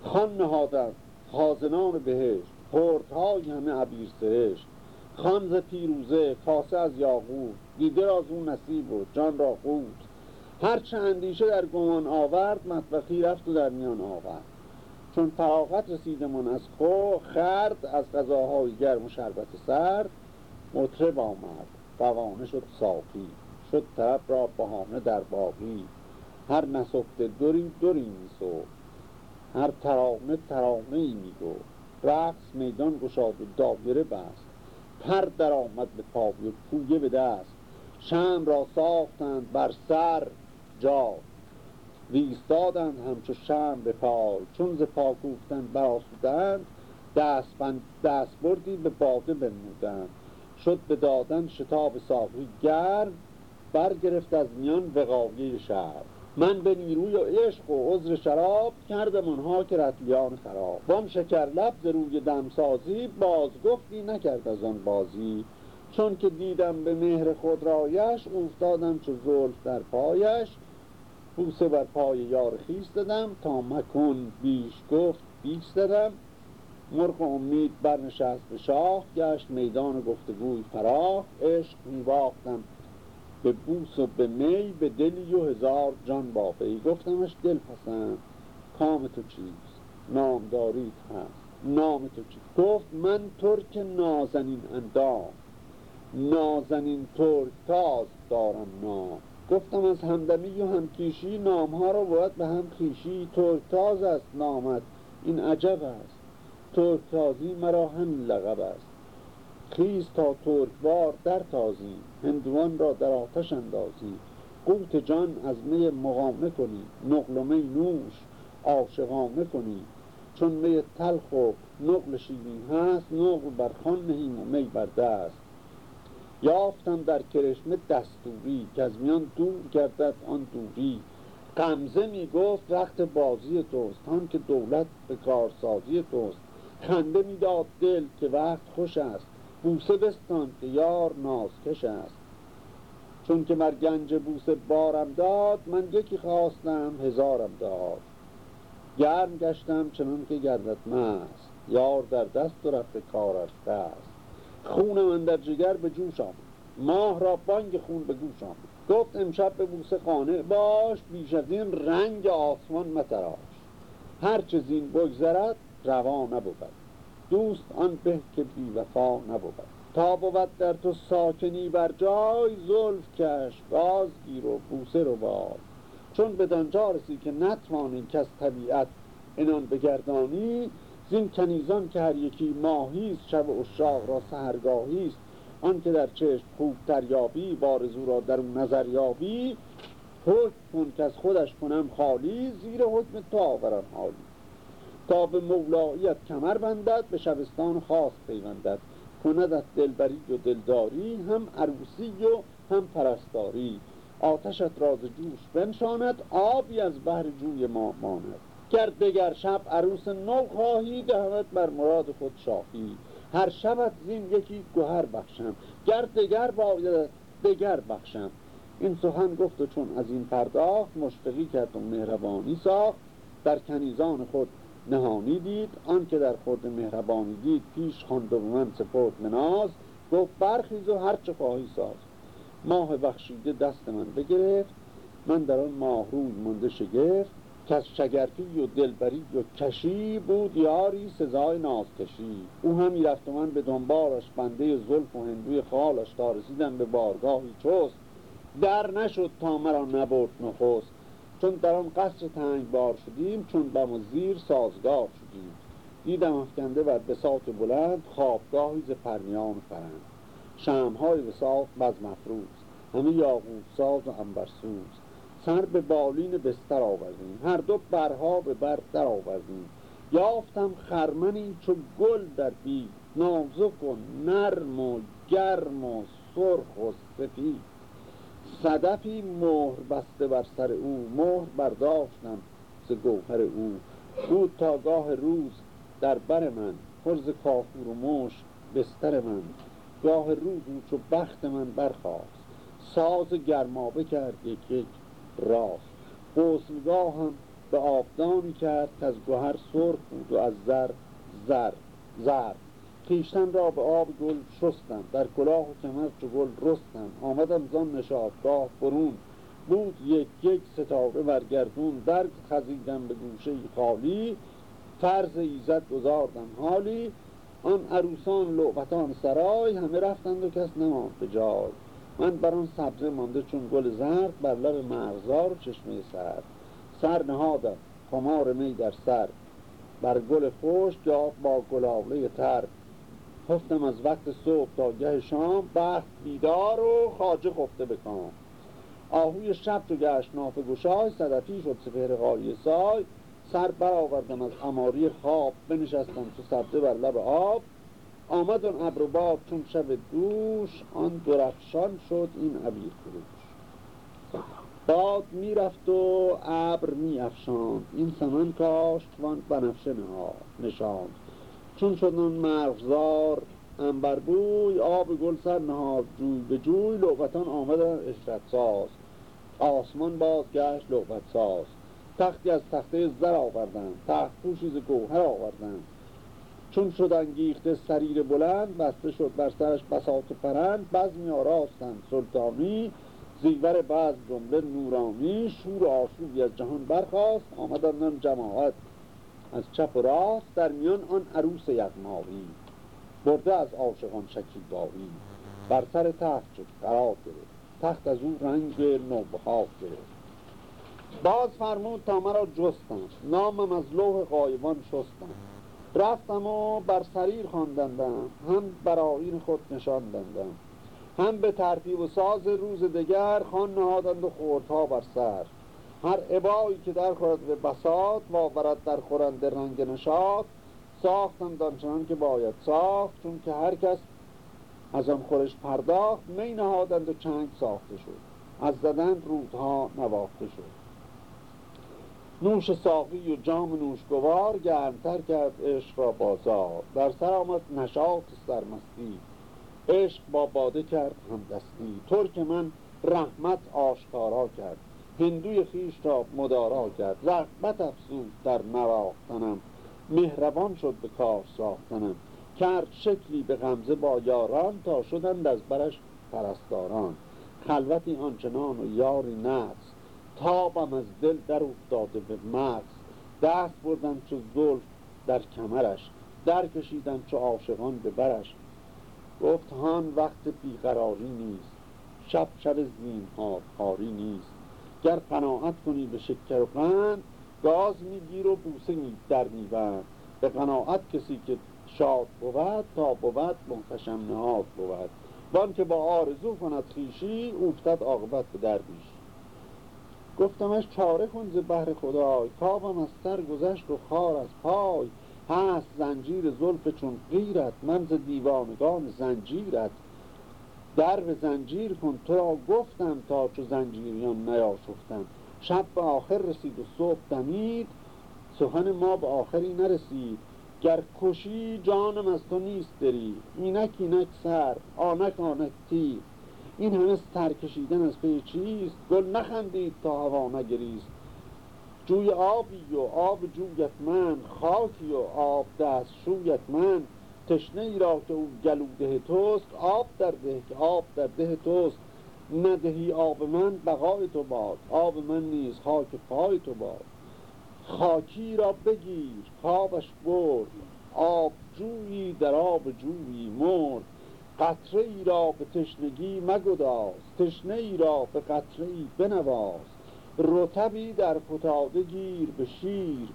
خان نهادن خازنان بهشت خردهای همه عبیر سرشت خان ز پیروزه کاسه از یاقوت دیده را اون نصیب و جان را قوت. هر چه اندیشه در گمان آورد مطبخی رفت و در میان آورد. چون فراغت رسیدمان از خو خرد از غذاهای گرم و شربت سرد مطرب آمد. قوانه شد صافی شد طرب را بهانه در باقی. هر نسفته دوری دوری می هر ترانه ترانه ای می رقص میدان گشاد و دایره بست. پر در آمد به پای و پویه به دست. شم را ساختند بر سر جا. ویستادند همچو شم به پای. چون ز پا کوفتن براسودند دست, دست بردی به باده بنمودند. شد به دادن شتاب ساقی گرم برگرفت از میان وقایه شهر من به نیروی و عشق و عذر شراب کردم آنها که رتلیان خراب. وان شکر لب روی دمسازی باز گفتی نکرد از آن بازی. چون که دیدم به مهر خود رایش افتادم چو زلف در پایش. بوسه بر پای یار خیست دادم تا مکن بیش گفت بیش دادم مرغ امید برنشست به شاه گشت میدان گفتگوی فراخ. عشق میباختم. به بوس و به می به دلی و هزار جان بافه. گفتمش دل پسند. کام تو چیست؟ نامداریت هست. نام تو چیست؟ گفت من ترک نازنین اندام. نازنین ترک تاز دارم نام. گفتم از همدمی و همکیشی نامها رو باید به هم خیشی. ترک تاز است نامت. این عجب است. ترک تازی مرا همین لقب است. خیز تا ترکوار در تازی هندوان را در آتش اندازی. قوت جان از می مقامه کنی نقل می نوش عاشقانه کنی. چون می تلخ و نقل شیرین هست نقل بر خان نهیم و می بر دست. یافتم در کرشمه دستوری که از میان دور گردد آن دوری. قمزه می گفت وقت بازی توست هان که دولت به کارسازی توست. خنده می‌داد دل که وقت خوش است. بوسه بستان که یار نازکش است. چون که مر گنج بوسه بارم داد من یکی خواستم هزارم داد. گرم گشتم چنان که گردت مست یار در دست و رفت کارش دست خون من در جگر به جوش آمد ماه را بانگ خون به گوش آمد. گفت امشب به بوسه خانه باش بیش از این رنگ آسمان متراش. هر چه زین بگذرد روا نبود. دوست آن به که بی وفا نبود. تا بود در تو ساکنی بر جای زلف کش بازگیر و بوسه رو باد. چون به دانجا رسی که نتوانی کس طبیعت انان بگردانی زین کنیزان که هر یکی ماهیست شب اشاق را سهرگاهیست آن که در چشم خوب تریابی بارزو را در اون نظر یابی حکم کن که از خودش کنم خالی زیر حکم تو آورم حالی. تا به مولاییت کمر بندد به شبستان خاص پیوندد. کندت دلبری و دلداری هم عروسی و هم پرستاری. آتشت راز جوش بنشاند آبی از بحر جوی ما ماند. گر دگر شب عروس نو خواهی دهمت بر مراد خود شاهی هر شبت زین یکی گوهر بخشم گر دگر باید دگر بخشم. این سخن گفت و چون از این پرداخت مشفقی کرد و مهربانی ساخت. در کنیزان خود نهانی دید آن که در خود مهربانی دید پیش خواند و من سپرد مناز گفت برخیز و هر چه خواهی ساز. ماه بخشیده دست من بگرفت من در آن ماه روی منده شگفت که از شگرفی و دلبری و کشی بود یاری سزای نازکشی. او همی رفت و من به دنبالش بنده زلف و هندوی خالش تا رسیدم به بارگاهی چست. در نشد تا مرا نبرد نخست. چون در آن قصر تنگ بار شدیم چون بم و زیر سازگار شدیم. دیدم افکنده بر بساط بلند خوابگاهی ز پرنیان فرند شمهای وساط بز مفروض همه یاقوت ساز و انبرسوز سر به بالین بستر آوردیم هر دو برها به بر در آوردیم. یافتم خرمنی چو گل در بید نازک و نرم و گرم و سرخ و سفید. صدفی مهر بسته بر سر او مهر برداشتم ز گوهر او. بود تا گاه روز در بر من پرز کافور و مش بستر من. گاه روز او چو بخت من برخواست ساز گرمابه کرد یک یک راست. غسلگاه هم به آبدانی کرد که از گوهر سرخ بود و از زر زر زر. خیشتن را به آب گل شستم. در کلاه و کمر چو گل رستم. آمدم زان نشاطگاه برون. بود یک یک ستاره برگردون خزیدم به گوشه خالی. فرض ایزد گذاردم حالی. آن عروسان لعبتان سرای. همه رفتند و کس نماند به جای. من بر آن سبزه مانده چون گل زرد. بر لب مرغزار و چشمه سرد. سر نهادم. خمار می در سر. بر گل خشک یا با گلاوله تر. خفتم از وقت صبح تا گه شام بخت بیدار و خاجه خفته بکام آهوی شب تو گشت ناف گشای صدفی شد سپهر غالی سای. سر برآوردم از اماری خواب بنشستم تو سبزه بر لب آب. آمد اون ابر باد چون شب دوش آن درخشان شد این عبیر فروش باد می‌رفت و ابر میافشاند. این سمن کاشت وان بنفشه نشاند. چون شد اون مرغزار انبربوی آب گل سر نهاد جوی به جوی لعبتان آمدن اشرت ساز. آسمان باز گشت لعبت ساز. تختی از تخته زر آوردن تخت پوشی ز گوهر آوردن چون شد انگیخته سریر بلند بسته شد بر سرش بساط پرند بزمی آراستند سلطانی. زیور بعض جمله نورانی شور آشوبی از جهان برخواست آمدن جماعت. از چپ و راست در میان آن عروس یغمایی برده از عاشقان شکیبایی. بر سر تخت شد قرار گرفت. تخت از او رنگ نوبهاف گرفت. باز فرمود تا مرا جستم. نامم از لوح قایبان شستم. رفتم و بر سریر خواندندم. هم بر آین خود نشاندندم. هم به ترتیب و ساز روز دگر خان نهادند و خوردها بر سر. هر عبایی که در خورد به بساط و آورد در خورنده رنگ نشاط ساختم دانچنان که باید ساخت چون که هر کس از آن خورش پرداخت می نهادند و چنگ ساخته شد. از زدن رودها نواخته شد. نوش ساقی و جام نوشگوار گرمتر کرد عشق را بازار. در سر آمد نشاط سرمستی. عشق با باده کرد همدستی. ترک من رحمت آشکارا کرد. هندوی خیش را مدارا کرد رغبت افزود در نواختنم. مهربان شد به کار ساختنم. کرد شکلی به غمزه با یاران تا شدند از برش پرستاران. خلوتی آنچنان و یاری نفس تابم از دل در افتاده به مغز دست بردم چو زلف در کمرش. در کشیدم چو عاشقان به برش. گفت هان وقت بیقراری نیست. شب شب ها کاری نیست. گر قناعت کنی به شکر و قند گاز میگیر و بوسه می در میبند. به قناعت کسی که شاد بود تا بود محتشم نهاد بود. وان که با آرزو کند خیشی اوفتد عاقبت به درویشی گفتمش چاره کن ز بهر خدای. تابم از سر گذشت و خار از پای. هست زنجیر زلف چون غیرت من ز دیوانگان زنجیرت. در به زنجیر کن. تو را گفتم تا چو زنجیریان نیاشفتم شب به آخر رسید و صبح دمید. سخن ما به آخری نرسید. گر کشی جانم از تو نیست دری. اینک اینک سر آنک آنک تیر. این همه سرکشیدن از پی چیست؟ گل نخندید تا هوا نگریست. جوی آبی و آب جویت من خاکی و آب دست شویت من. تشنه ای را که او گلوده توست آب در ده که آب در ده توست. ندهی آب من بقای تو باد. آب من نیز خاک پای تو باد. خاکی را بگیر خوابش برد. آب جویی در آب جویی مرد. قطره ای را به تشنگی مگداز. تشنه ای را به قطره ای بنواز. رتبی در فتاده گیر به شیر.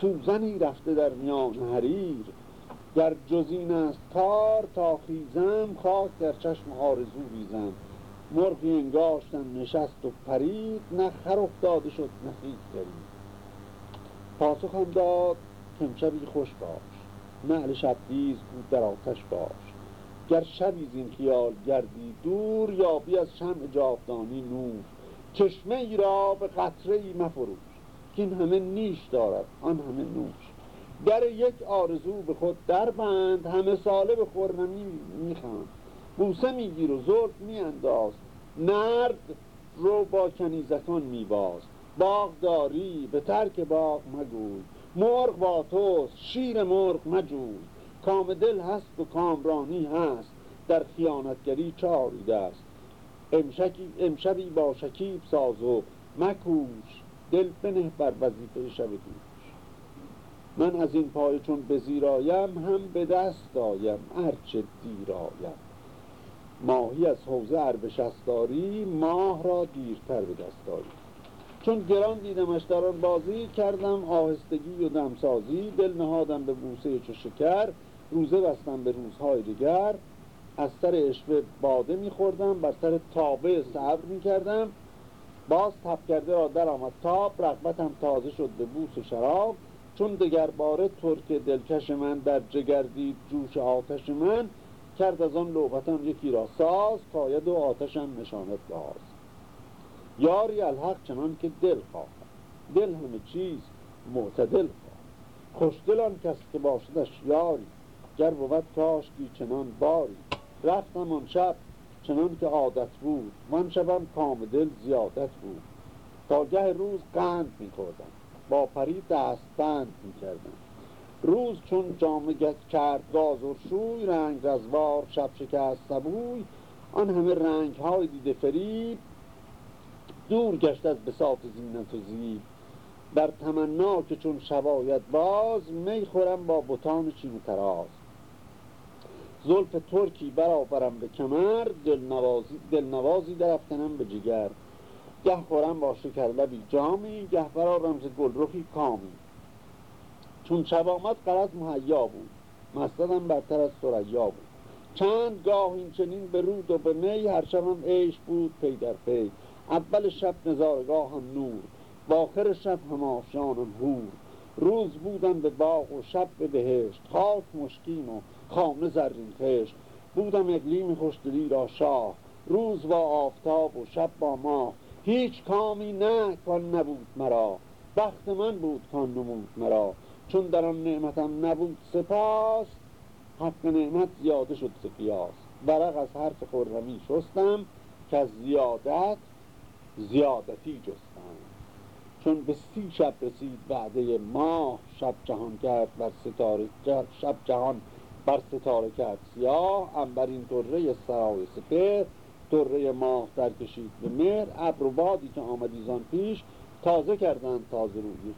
سوزنی رفته در میان حریر. در جزین است کار تا خیزم خاک در چشم آرزو ریزم. مرغی انگاشتن نشست و پرید نه خر افتاده شد نه خیز درید. پاسخم داد کمشبی خوش باش. نعل شبدیز بود در آتش باش. گر شبی زین خیال گردی دور یابی از شمع جاودانی نور. چشمه ای را به قطره ای مفروش که این همه نیش دارد آن همه نوش. در یک آرزو به خود در بند همه ساله به خورنمی می‌خواند بوسه میگیر و زرد میانداز. نرد رو با کنیزکان میباز. باغ داری به ترک باغ مگوی. مرغ با توست شیر مرغ مجوی. کام دل هست و کامرانی هست. در خیانتگری چاریده است امشبی با شکیب سازو مکوش. دل بنه بر وظیفه شب دوش من از این پای چون بزیرایم هم به دست آیم ارچه دیرایم ماهی از حوزه اربشستاری ماه را دیرتر به دست داری چون گران دیدمش در آن بازی کردم آهستگی و دمسازی دل نهادم به بوسه چو شکر روزه بستم به روزهای دیگر. از سر اشوه باده میخوردم بر سر تابه صبر می‌کردم. باز تب کرده را در آمد تاب رغبتم تازه شد به بوس و شراب. چون دگر باره ترک دلکش من در جگر دید جوش آتش من کرد از آن لعبتم یکی را ساز کاید و آتشم نشانت باز. یاری الحق چنان که دل خواهد. دل همه چیز معتدل خواهد. خوشدل آن کس که باشدش یاری. گر بود کاشکی چنان باری. رفتم آن شب چنان که عادت بود. من شبم کام دل زیادت بود. تا گه روز قند میخوردم. با پری دست بند می‌کردم روز چون جامه کرد گازرشوی رنگ رزوار شب شکست سبوی آن همه رنگ های دیده فریب دور گشت از بساط زینت و زیب. در تمنا که چون شباید باز می خورم با بطان چین تراز زلف ترکی برآورم به کمر دلنوازی, دلنوازی درفتنم به جگر. گه خورم با شکر لبی. جامی گه برا رمز گلرخی کامی. چون شب آمد قرض مهیا بود. مستدم برتر از سریا بود. چند گاه این چنین به رود و به می هر شبم عیش بود پی در پی. اول شب نزارگاه هم نور و آخر شب هم آفشانم هور روز بودم به باغ و شب به بهشت. خاک مشکین و خانه زرین خشت. بودم اقلیم خوشدلی را شاه. روز با آفتاب و شب با ماه. هیچ کامی نه کان نبود مرا. بخت من بود کان نمود مرا. چون در آن نعمتم نبود سپاس حق نعمت زیاده شد سقیاس برق از حرف خرمی شستم که از زیادت زیادتی جستم. چون به سی شب رسید وعده ماه شب جهان کرد بر ستاره شب جهان بر ستاره کرد سیاه. انبرین طره سرای سپر طره ماه در کشید. به مهر ابر و بادی که آمدیزان پیش تازه کردند تازه روی